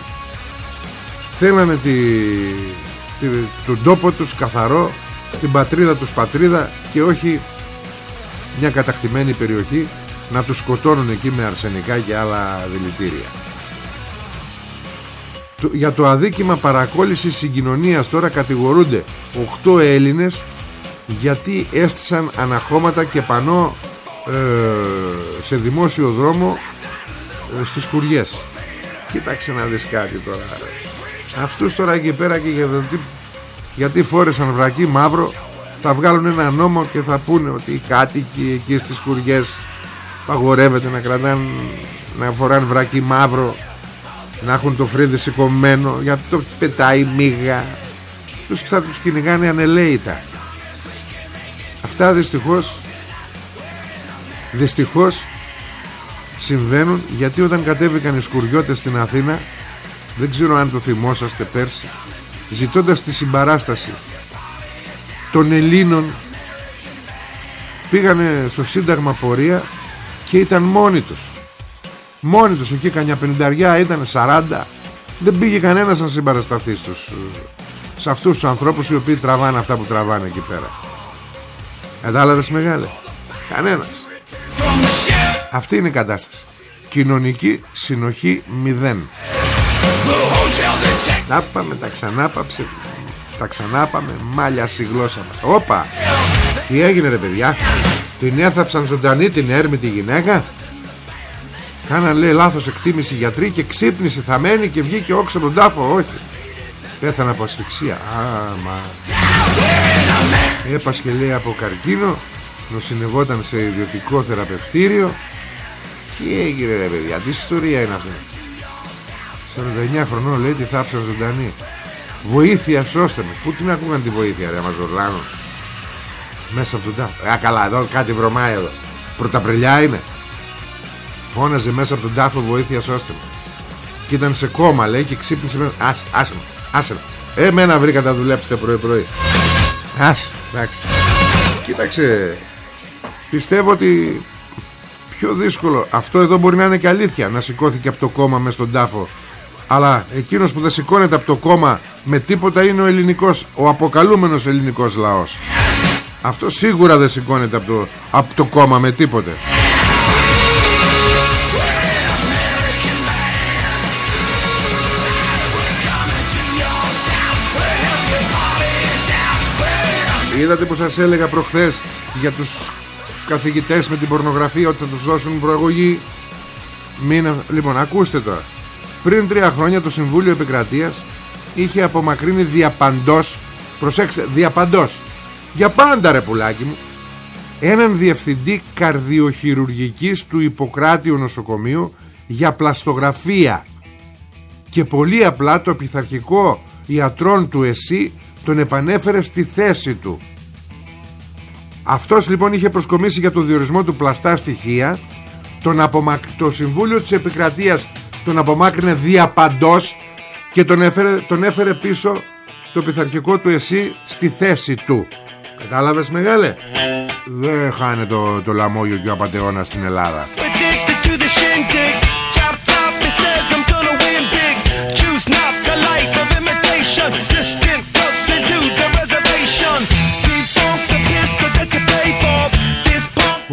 Θέλανε τη, τη, τον τόπο τους καθαρό Την πατρίδα τους πατρίδα Και όχι μια κατακτημένη περιοχή Να τους σκοτώνουν εκεί με αρσενικά και άλλα δηλητήρια. Για το αδίκημα παρακόλλησης συγκοινωνίας τώρα κατηγορούνται 8 Έλληνες γιατί έστησαν αναχώματα και πανώ ε, σε δημόσιο δρόμο ε, στις κουριές. Κοίταξε να δεις κάτι τώρα. Αυτούς τώρα εκεί πέρα και γιατί, γιατί φόρεσαν βρακί μαύρο θα βγάλουν ένα νόμο και θα πούνε ότι οι κάτοικοι εκεί στις κουριές παγορεύεται να κρατάνε να φοράνε βρακί μαύρο να έχουν το φρύδι σηκωμένο γιατί το πετάει μίγα τους θα τους κυνηγάνε ανελαίητα. Αυτά δυστυχώς Δυστυχώς Συμβαίνουν γιατί όταν κατέβηκαν οι σκουριώτες στην Αθήνα Δεν ξέρω αν το θυμόσαστε πέρσι Ζητώντας τη συμπαράσταση Των Ελλήνων Πήγανε στο Σύνταγμα πορεία Και ήταν μόνοι τους. Μόνοι τους εκεί κανιά πενινταριά Ήταν 40 Δεν πήγε κανένας να συμπαρασταθεί στους, Σε αυτούς τους ανθρώπους Οι οποίοι τραβάνε αυτά που τραβάνε εκεί πέρα. Κατάλαβες μεγάλε; Κανένας. Αυτή είναι η κατάσταση. Κοινωνική συνοχή μηδέν. Τα πάμε τα ξανάπαψε Τα ξανάπαμε Μάλια η γλώσσα μας. Όπα! Τι έγινε ρε παιδιά; Την έθαψαν ζωντανή την έρμητη γυναίκα. Κάναν λέει λάθος εκτίμηση γιατροί Και ξύπνησε θα μένει και βγήκε όξο τον τάφο Όχι. Πέθανε από ασφυξία. Άμα. Έπασχε λέει από καρκίνο Νοσηνευόταν σε ιδιωτικό θεραπευτήριο. Τι έγινε ρε παιδιά Τι ιστορία είναι αυτή. 49 χρονών λέει τι θάψαν ζωντανή. Βοήθεια σώστε με. Πού την ακούγαν τη βοήθεια ρε Μαζορλάνο; Μέσα από τον τάφο. Α καλά εδώ κάτι βρωμάει εδώ. Πρωταπριλιά είναι. Φώναζε μέσα από τον τάφο βοήθεια σώστε με. Και ήταν σε κόμμα λέει και ξύπνησε Άσε, άσε, άσε Εμένα βρήκα να δουλέψετε πρωί πρωί Ας, εντάξει. Κοίταξε Πιστεύω ότι Πιο δύσκολο Αυτό εδώ μπορεί να είναι και αλήθεια Να σηκώθηκε από το κόμμα μες στον τάφο. Αλλά εκείνος που δεν σηκώνεται από το κόμμα Με τίποτα είναι ο ελληνικός Ο αποκαλούμενος ελληνικός λαός Αυτό σίγουρα δεν σηκώνεται από το, από το κόμμα με τίποτε Είδατε που σας έλεγα προχθές για τους καθηγητές με την πορνογραφία ότι θα τους δώσουν προαγωγή; Μην... Λοιπόν, ακούστε τώρα. πριν τρία χρόνια το Συμβούλιο Επικρατείας είχε απομακρύνει διαπαντός προσέξτε διαπαντός για πάντα ρε πουλάκι μου. Έναν διευθυντή καρδιοχειρουργικής του Ιπποκράτειου νοσοκομείου για πλαστογραφία. Και πολύ απλά το πειθαρχικό ιατρών του ΕΣΥ τον επανέφερε στη θέση του. Αυτός λοιπόν είχε προσκομίσει για το διορισμό του πλαστά στοιχεία τον απομακ... το Συμβούλιο της Επικρατείας τον απομάκρυνε διαπαντός και τον έφερε, τον έφερε πίσω το πειθαρχικό του ΕΣΥ στη θέση του Κατάλαβες μεγάλε; Δεν χάνε το, το λαμόγιο και ο απατεώνας στην Ελλάδα.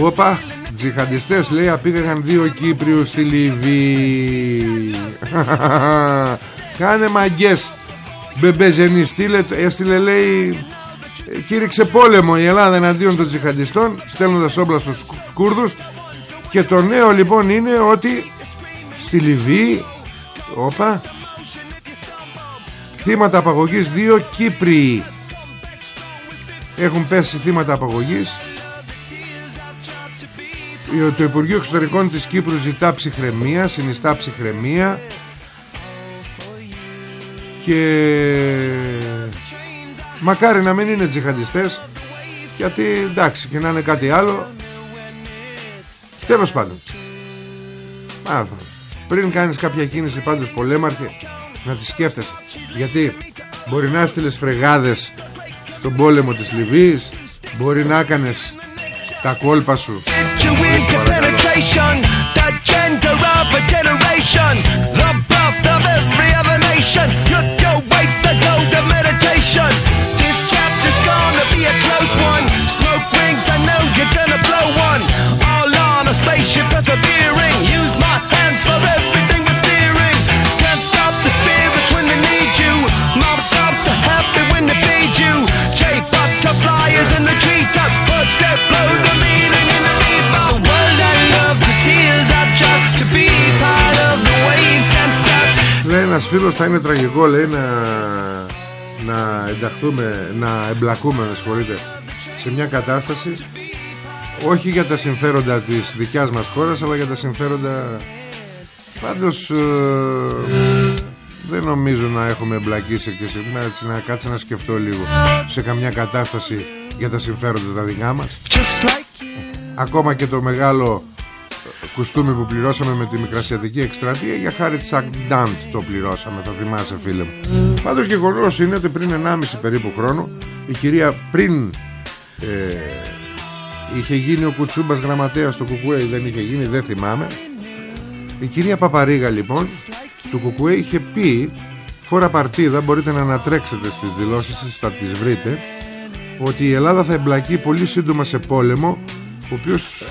Όπα, τζιχαντιστές λέει απήγαγαν δύο Κύπριους στη Λιβύη. Κάνε μαγκές. Μπεμπεζενή στείλε, έστειλε λέει κήρυξε πόλεμο η Ελλάδα εναντίον των τζιχαντιστών στέλνοντας όπλα στους Κούρδους. Και το νέο λοιπόν είναι ότι στη Λιβύη όπα θύματα απαγωγής δύο Κύπριοι έχουν πέσει θύματα απαγωγής. Το Υπουργείο Εξωτερικών της Κύπρου ζητά ψυχραιμία συνιστά ψυχραιμία. Και μακάρι να μην είναι τζιχαντιστές γιατί εντάξει και να είναι κάτι άλλο. Τέλος πάντων. Πριν κάνεις κάποια κίνηση πάντως πολέμαρχε να τη σκέφτεσαι. Γιατί μπορεί να έστειλες φρεγάδες στον πόλεμο της Λιβύης μπορεί να έκανες τα κόλπα σου ένας φίλος θα είναι τραγικό λέει να, να ενταχθούμε να εμπλακούμε με σε μια κατάσταση όχι για τα συμφέροντα της δικιάς μας χώρας αλλά για τα συμφέροντα πάντως ε, δεν νομίζω να έχουμε εμπλακεί σε, και σε, έτσι, να κάτσε να σκεφτώ λίγο σε καμιά κατάσταση για τα συμφέροντα τα δικά μας. Ακόμα και το μεγάλο κουστούμι που πληρώσαμε με τη μικρασιατική εκστρατεία για χάρη της Αγντάντ το πληρώσαμε θα θυμάσαι φίλε μου πάντως γεγονός είναι ότι πριν 1,5 περίπου χρόνο η κυρία πριν ε, είχε γίνει ο Κουτσούμπας γραμματέας του Κουκουέ δεν είχε γίνει δεν θυμάμαι. Η κυρία Παπαρίγα λοιπόν του Κουκουέ είχε πει φορά παρτίδα μπορείτε να ανατρέξετε στις δηλώσεις σας θα τις βρείτε ότι η Ελλάδα θα εμπλακεί πολύ σύντομα σε πόλεμο ο οποίος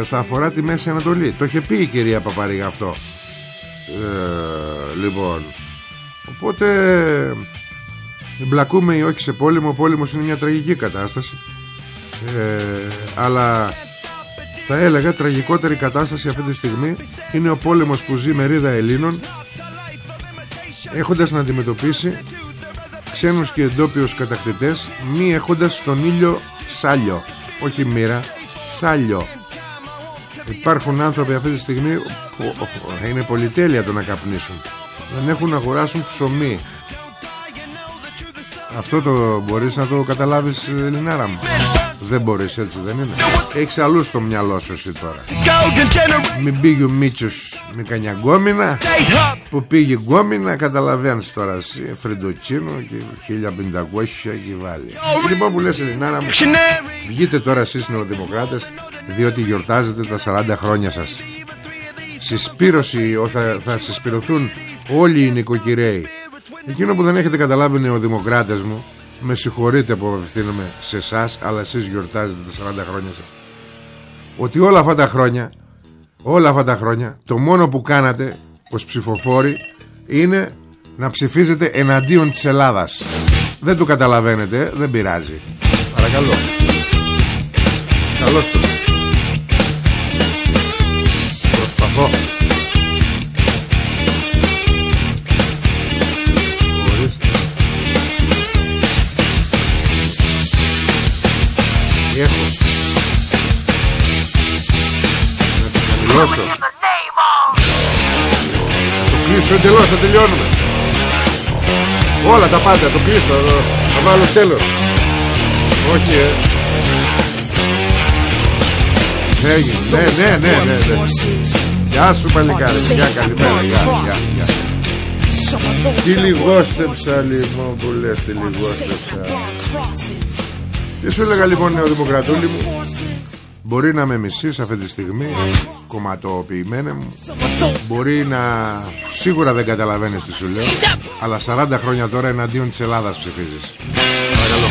ε, θα αφορά τη Μέση Ανατολή. Το είχε πει η κυρία Παπαρίγα αυτό. Ε, λοιπόν οπότε εμπλακούμε ή όχι σε πόλεμο ο πόλεμος είναι μια τραγική κατάσταση. Ε, αλλά θα έλεγα τραγικότερη κατάσταση αυτή τη στιγμή είναι ο πόλεμος που ζει μερίδα Ελλήνων έχοντας να αντιμετωπίσει ξένους και εντόπιους κατακτητές μη έχοντας τον ήλιο σάλιο όχι μοίρα σάλιο. Υπάρχουν άνθρωποι αυτή τη στιγμή που είναι πολυτέλεια το να καπνίσουν δεν έχουν να αγοράσουν ψωμί. Αυτό το μπορείς να το καταλάβεις Ελληνάρα μου. Δεν μπορείς έτσι δεν είναι. Έχεις αλλού στο μυαλό σου εσύ τώρα. Μην πήγε ο Μίτσος με κανιά γκόμινα Που πήγε γκόμινα καταλαβαίνεις τώρα εσύ Φρεντοτσίνο και 1500 και βάλει. Λοιπόν που λες Ελληνάρα μου Βγείτε τώρα εσείς νεοδημοκράτες Διότι γιορτάζετε τα 40 χρόνια σας. Συσπήρωση θα, θα συσπηρωθούν όλοι οι νοικοκυρέοι Εκείνο που δεν έχετε καταλάβει νεοδημοκράτες μου με συγχωρείτε που απευθύνομαι σε εσάς, αλλά εσείς γιορτάζετε τα 40 χρόνια σας. Ότι όλα αυτά τα χρόνια, όλα αυτά τα χρόνια, το μόνο που κάνατε ως ψηφοφόροι είναι να ψηφίζετε εναντίον της Ελλάδας. Δεν το καταλαβαίνετε, δεν πειράζει. Παρακαλώ. Καλώς το. Τελειώσω. Το κλείσω εντελώς θα τελειώνουμε. Όλα τα πάντα το κλείσω Θα, θα βάλω τέλος. Όχι ε. Έγινε, ναι, ναι, ναι, ναι, ναι. Γεια σου παλικάρι, γεια καλημέρα, γεια, γεια, γεια. Τι λιγόστεψα λοιπόν που λες, τι λιγόστεψα. Τι σου έλεγα λοιπόν νεοδημοκρατούλη μου; Μπορεί να με μισείς αυτή τη στιγμή Κομματοποιημένε μου. Μπορεί να Σίγουρα δεν καταλαβαίνεις τι σου λέω Αλλά 40 χρόνια τώρα εναντίον της Ελλάδας ψηφίζεις. Παρακαλώ.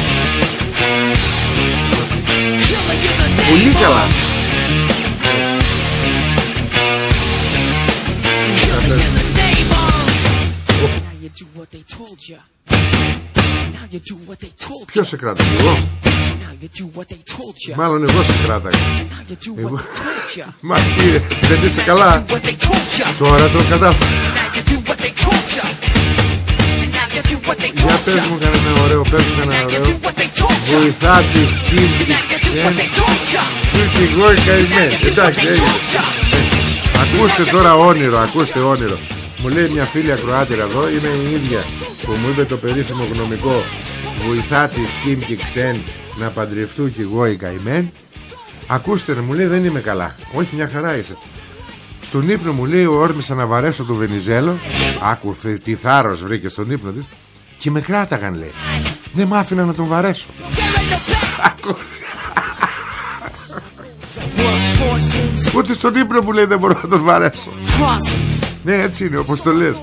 Πολύ καλά Ποιος σε κράταγε εγώ; Μάλλον εγώ σε κράταγα εγώ... Μα κύριε δεν είσαι καλά. Τώρα το κατάφερα Για πες μου κανένα ωραίο Πες μου κανένα ωραίο. Βοηθά τη Κίμπη Τουρκικό καημένο Εντάξει έγινε Ακούστε τώρα όνειρο Ακούστε όνειρο. Μου λέει μια φίλη ακροάτηρα εδώ Είναι η ίδια που μου είπε το περίφημο γνωμικό Βοηθά τη Κιμ και Ξέν Να παντρευτούν κι εγώ η καημένη Ακούστε μου λέει δεν είμαι καλά. Όχι μια χαρά είσαι Στον ύπνο μου λέει όρμησα να βαρέσω το Βενιζέλο Άκου τι θάρρος βρήκε στον ύπνο της. Και με κράταγαν λέει. Δεν μ' άφηνα να τον βαρέσω. Ούτε στον ύπνο μου λέει δεν μπορώ να τον βαρέσω ναι έτσι είναι όπως το λες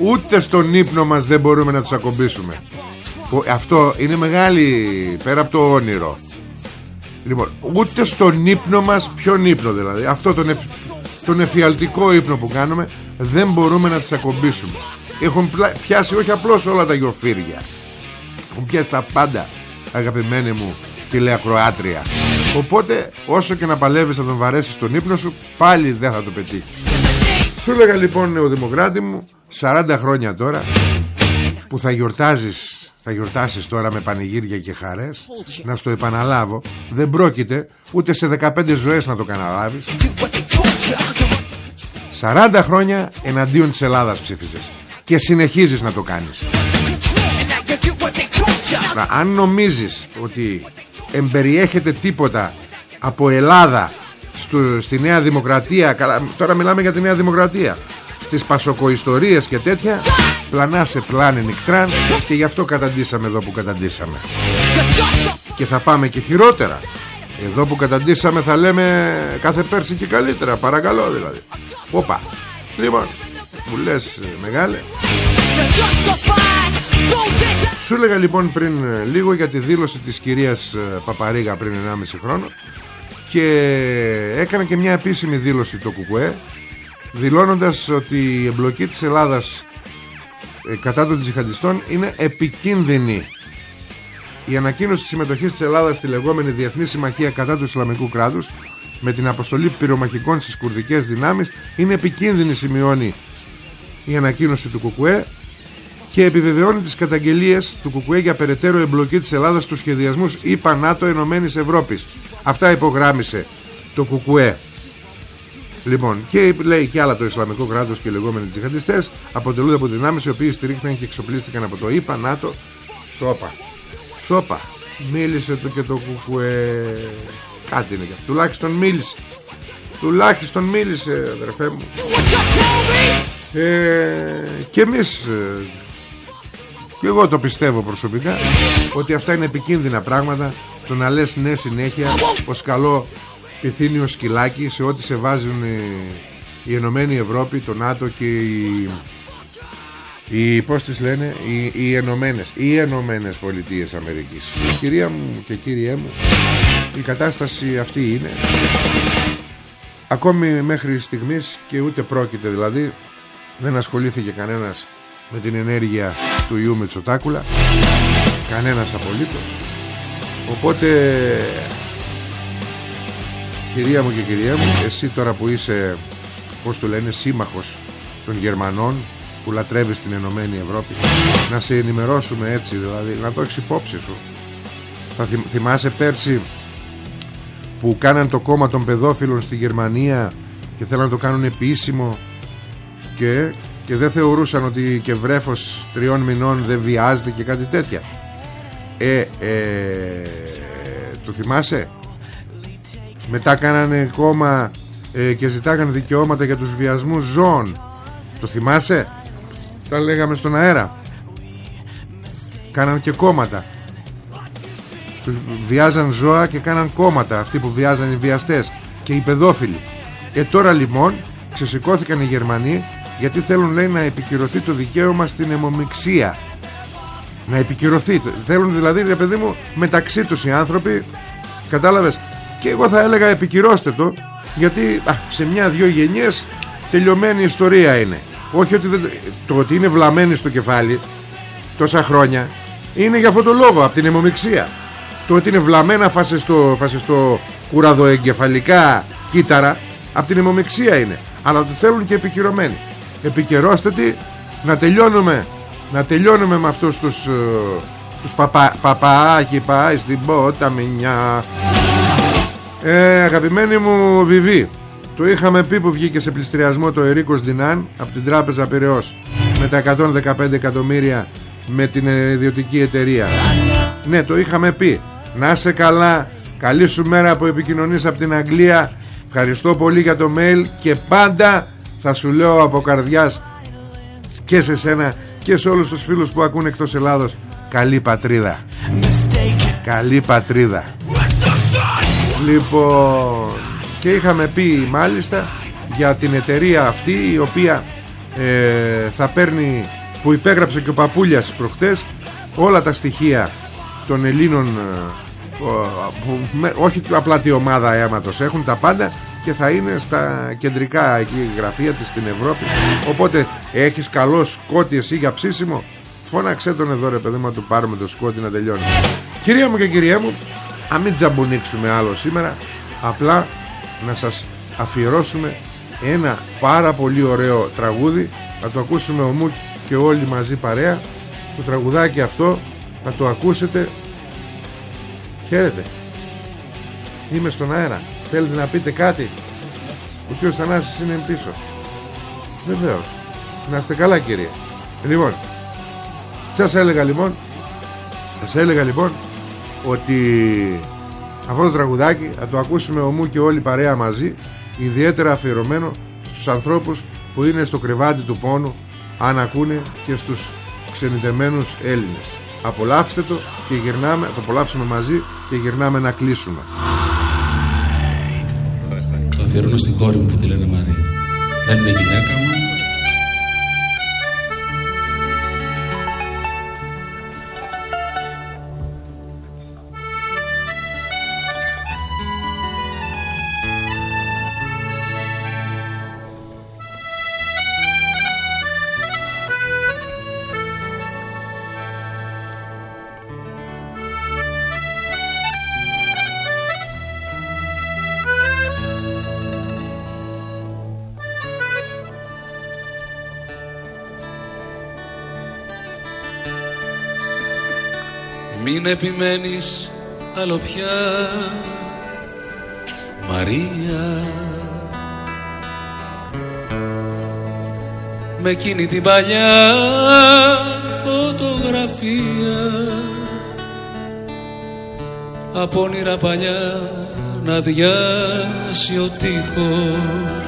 Ούτε στον ύπνο μας δεν μπορούμε να τους ακομπήσουμε Αυτό είναι μεγάλη Πέρα από το όνειρο. Λοιπόν ούτε στον ύπνο μας Ποιον ύπνο δηλαδή. Αυτό τον, εφ, τον εφιαλτικό ύπνο που κάνουμε Δεν μπορούμε να τους ακομπήσουμε Έχουν πιάσει όχι απλώς όλα τα γιοφύρια Έχουν πιάσει τα πάντα Αγαπημένοι μου τηλεακροάτρια. Οπότε όσο και να παλεύεις να τον βαρέσεις τον ύπνο σου Πάλι δεν θα το πετύχεις. Σου έλεγα λοιπόν νεοδημοκράτη μου 40 χρόνια τώρα Που θα γιορτάζεις Θα γιορτάσεις τώρα με πανηγύρια και χαρές Να στο επαναλάβω Δεν πρόκειται ούτε σε 15 ζωές να το καναλάβεις. 40 χρόνια εναντίον της Ελλάδας ψήφισες Και συνεχίζεις να το κάνεις. Αν νομίζεις ότι εμπεριέχεται τίποτα από Ελλάδα στο, στη Νέα Δημοκρατία καλά, Τώρα μιλάμε για τη Νέα Δημοκρατία Στις πασοκοϊστορίες και τέτοια Πλανά σε πλάνε νικτράν Και γι' αυτό καταντήσαμε εδώ που καταντήσαμε. Και θα πάμε και χειρότερα. Εδώ που καταντήσαμε θα λέμε Κάθε πέρσι και καλύτερα Παρακαλώ δηλαδή. Όπα. Λοιπόν Μου λες μεγάλε. Σου έλεγα λοιπόν πριν λίγο για τη δήλωση της κυρίας Παπαρίγα πριν 1,5 χρόνο και έκανε και μια επίσημη δήλωση το ΚΚΕ δηλώνοντας ότι η εμπλοκή της Ελλάδας ε, κατά των τζιχαντιστών είναι επικίνδυνη η ανακοίνωση της συμμετοχής της Ελλάδας στη λεγόμενη Διεθνή Συμμαχία κατά του Ισλαμικού κράτους με την αποστολή πυρομαχικών στις κουρδικές δυνάμεις είναι επικίνδυνη σημειώνει η ανακοίνωση του ΚΚΕ και επιβεβαιώνει τις καταγγελίες του ΚΚΕ για περαιτέρω εμπλοκή της Ελλάδας στους σχεδιασμούς ΙΠΑ ΝΑΤΟ Ενωμένης Ευρώπης. Αυτά υπογράμμισε το ΚΚΕ. Λοιπόν, και λέει και άλλα το Ισλαμικό κράτος και οι λεγόμενοι τζιχαντιστές αποτελούνται από δυνάμεις οι οποίοι στηρίχθηκαν και εξοπλίστηκαν από το ΙΠΑ ΝΑΤΟ. Σόπα. Σόπα. Μίλησε το και το ΚΚΕ. Κάτι είναι και αυτό. Τουλάχιστον μίλησε. Τουλάχιστον μίλησε αδερφέ μου. Ε, και εμείς ε, και εγώ το πιστεύω προσωπικά ότι αυτά είναι επικίνδυνα πράγματα το να λες ναι συνέχεια ως καλό πυθύνιο σκυλάκι σε ό,τι σε βάζουν οι, η Ενωμένη Ευρώπη, το ΝΑΤΟ και οι, οι πώς τις λένε οι, οι Ενωμένες οι Ενωμένες Πολιτείες Αμερικής. Κυρία μου και κύριέ μου η κατάσταση αυτή είναι. Ακόμη μέχρι στιγμής και ούτε πρόκειται δηλαδή δεν ασχολήθηκε κανένας με την ενέργεια του Ιού Μητσοτάκουλα κανένας απολύτως. Οπότε κυρία μου και κυρία μου εσύ τώρα που είσαι πως το λένε σύμμαχος των Γερμανών που λατρεύεις την Ενωμένη Ευρώπη να σε ενημερώσουμε έτσι δηλαδή να το έχεις υπόψη σου. Θα θυμάσαι πέρσι που κάναν το κόμμα των παιδόφιλων στη Γερμανία και θέλουν να το κάνουν επίσημο και, και δεν θεωρούσαν ότι και βρέφος τριών μηνών δεν βιάζεται και κάτι τέτοια. Ε, ε, το θυμάσαι; Μετά κάνανε κόμμα ε, και ζητάγανε δικαιώματα για τους βιασμούς ζώων. Το θυμάσαι; Τα λέγαμε στον αέρα. Κάναν και κόμματα. Βιάζαν ζώα και κάναν κόμματα αυτοί που βιάζαν οι βιαστές και οι παιδόφιλοι. Ε τώρα λοιπόν ξεσηκώθηκαν οι Γερμανοί γιατί θέλουν λέει να επικυρωθεί το δικαίωμα στην αιμομηξία να επικυρωθεί. Θέλουν δηλαδή ρε παιδί μου μεταξύ τους οι άνθρωποι κατάλαβες και εγώ θα έλεγα επικυρώστε το γιατί α, σε μια-δυο γενιές τελειωμένη ιστορία είναι. Όχι ότι δεν, το ότι είναι βλαμμένοι στο κεφάλι τόσα χρόνια είναι για αυτό το λόγο από την αιμομηξία το ότι είναι βλαμμένα φασιστό, φασιστό κουραδοεγκεφαλικά κύτταρα από την αιμομηξία είναι. Αλλά το θέλουν και επικυρωμένοι. Επικυρώστε τι να τελειώνουμε να τελειώνουμε με αυτούς τους uh, τους παπα, παπαάκι πάει στην πότα μηνιά ε, αγαπημένη μου Βιβί το είχαμε πει που βγήκε σε πληστριασμό το Ερίκος Δινάν από την τράπεζα Πυραιός με τα 115 εκατομμύρια με την ιδιωτική εταιρεία. Ναι το είχαμε πει. Να σε καλά. Καλή σου μέρα που επικοινωνείς από την Αγγλία. Ευχαριστώ πολύ για το mail και πάντα θα σου λέω από καρδιάς και σε σένα και σε όλους τους φίλους που ακούν εκτός Ελλάδος καλή πατρίδα. Καλή πατρίδα λοιπόν και είχαμε πει μάλιστα για την εταιρεία αυτή η οποία ε, θα παίρνει που υπέγραψε και ο Παπούλιας προχτές όλα τα στοιχεία των Ελλήνων ε, που, όχι απλά τη ομάδα αίματος έχουν τα πάντα και θα είναι στα κεντρικά εκεί γραφεία της στην Ευρώπη. Οπότε έχεις καλό σκότι εσύ για ψήσιμο; Φώναξέ τον εδώ ρε παιδί μου να του πάρουμε το σκότι να τελειώνει. Κυρία μου και κυρία μου α μην τζαμπουνίξουμε άλλο σήμερα. Απλά να σας αφιερώσουμε ένα πάρα πολύ ωραίο τραγούδι. Να το ακούσουμε ομού και όλοι μαζί παρέα. Το τραγουδάκι αυτό να το ακούσετε. Χαίρετε. Είμαι στον αέρα. Θέλετε να πείτε κάτι; Ο κ. Θανάσης είναι πίσω. Βεβαίως. Να είστε καλά κύριε. Λοιπόν σας έλεγα λοιπόν σας έλεγα λοιπόν ότι αυτό το τραγουδάκι θα το ακούσουμε ομού και όλοι παρέα μαζί ιδιαίτερα αφιερωμένο στους ανθρώπους που είναι στο κρεβάτι του πόνου αν ακούνε και στους ξενιτεμένους Έλληνες. Απολαύστε το και γυρνάμε το απολαύσουμε μαζί και γυρνάμε να κλείσουμε. Το αφιερώνω στην κόρη μου που τη λένε Μαρία. Δεν είναι γυναίκα μου επιμένεις άλλο πια Μαρία. Με εκείνη την παλιά φωτογραφία. Από όνειρα παλιά να διάσει ο τείχος.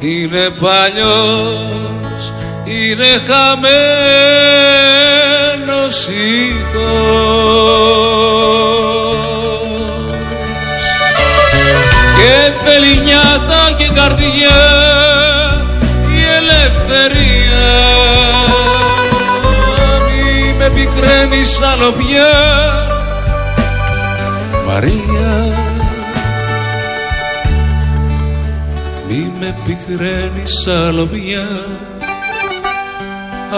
Είναι παλιός, είναι χαμένος ήχος και θέλει νιάτα και καρδιά η ελευθερία. Μη με πικραίνεις άλλο πια Μαρία μη με πικραίνεις άλλο πια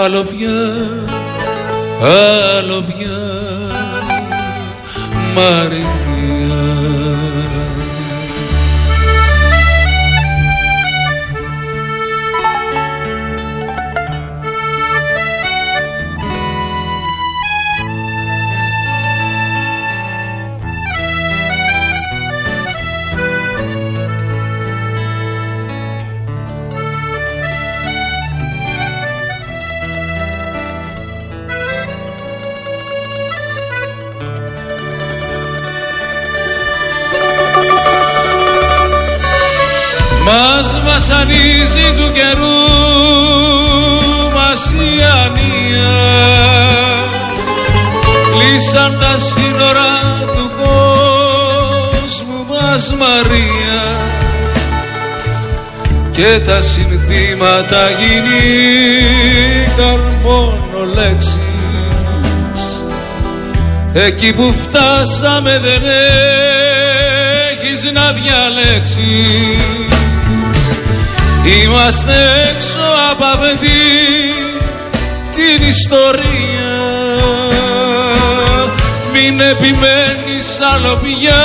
άλλο πια άλλο πια Μαρία Μας βασανίζει του καιρού μας η ανία. Κλείσαν τα σύνορα του κόσμου μας Μαρία. Και τα συνθήματα γίνηκαν μόνο λέξεις. Εκεί που φτάσαμε δεν έχεις να διαλέξεις Είμαστε έξω από αυτή την ιστορία. Μην επιμένεις άλλο πια.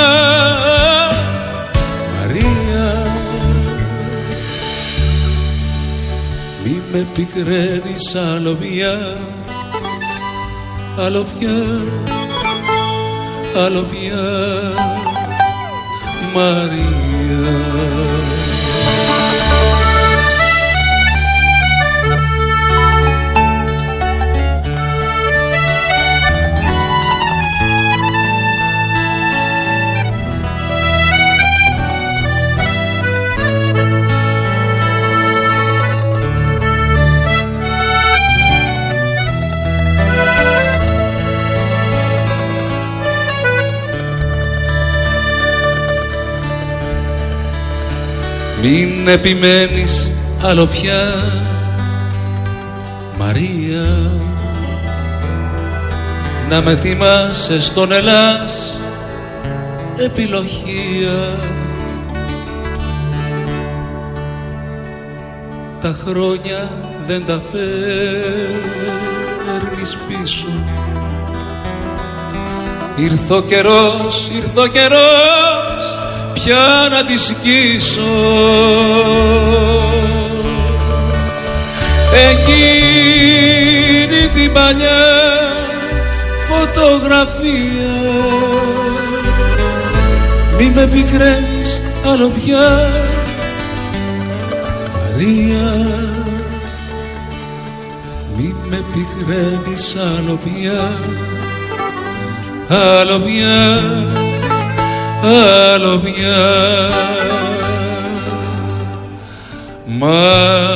Μαρία Μην με πικραίνεις άλλο πια. Άλλο πια. Άλλο πια. Μαρία Μην επιμένεις. Άλλο πια. Μαρία. Να με θυμάσαι στον Ελλάς. Επιλογία. Τα χρόνια δεν τα φέρνεις πίσω. Ήρθε ο καιρός, ήρθε ο καιρός πια να τη σκίσω. Εκείνη την παλιά φωτογραφία. Μη με πικραίνεις άλλο πια Μαρία. Μη με πικραίνεις άλλο πια άλλο πια άλλο πια Μαρία.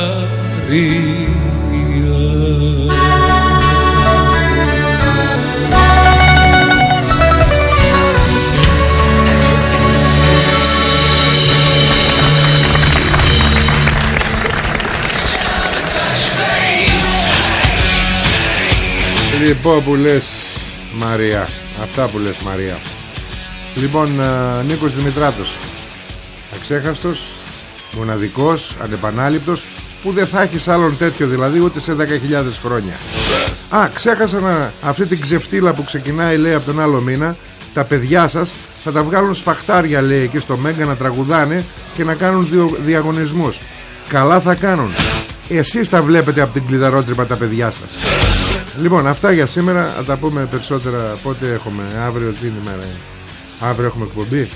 Λοιπόν που λες Μαρία. Αυτά που λες Μαρία Λοιπόν ε, Νίκος Δημητράτος Αξέχαστος Μοναδικός Ανεπανάληπτος Που δεν θα έχεις άλλον τέτοιο δηλαδή Ούτε σε 10.000 χρόνια Α ξέχασα να Αυτή την ξεφτύλα που ξεκινάει λέει από τον άλλο μήνα Τα παιδιά σας θα τα βγάλουν σφαχτάρια λέει εκεί στο Μέγκα να τραγουδάνε και να κάνουν διο, διαγωνισμούς. Καλά θα κάνουν. Εσείς τα βλέπετε από την κλειδαρότρυπα τα παιδιά σας. Λοιπόν, αυτά για σήμερα. Θα τα πούμε περισσότερα πότε έχουμε. Αύριο τι ημέρα είναι. Αύριο έχουμε εκπομπή.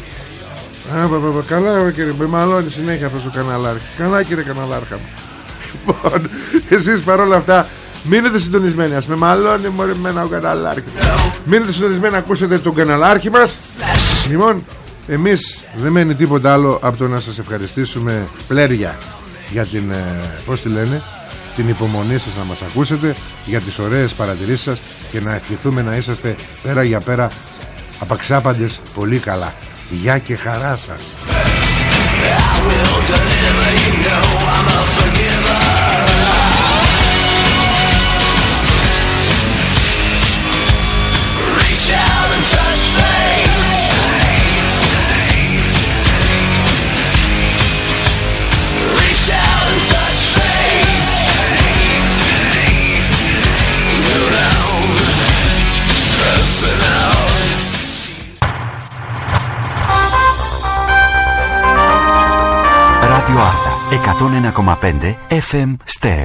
Α, πα, πα, πα, καλά κύριε, με μαλώνει συνέχεια αυτός ο καναλάρχης. Καλά κύριε καναλάρχα μου. Λοιπόν, εσείς παρόλα αυτά μείνετε συντονισμένοι. Ας με μαλώνει μωρέ εμένα ο καναλάρχης. Μείνετε συντονισμένοι να ακούσετε τον καναλάρχη μας. Λοιπόν, εμείς δεν μένει τίποτα άλλο από το να σας ευχαριστήσουμε πλέρια για την, ε, πώς τη λένε, την υπομονή σας να μας ακούσετε, για τις ωραίες παρατηρήσεις σας και να ευχηθούμε να είσαστε πέρα για πέρα απαξάπαντες πολύ καλά. Γεια και χαρά σας. εκατόν ενα κομματέντε FM στερεό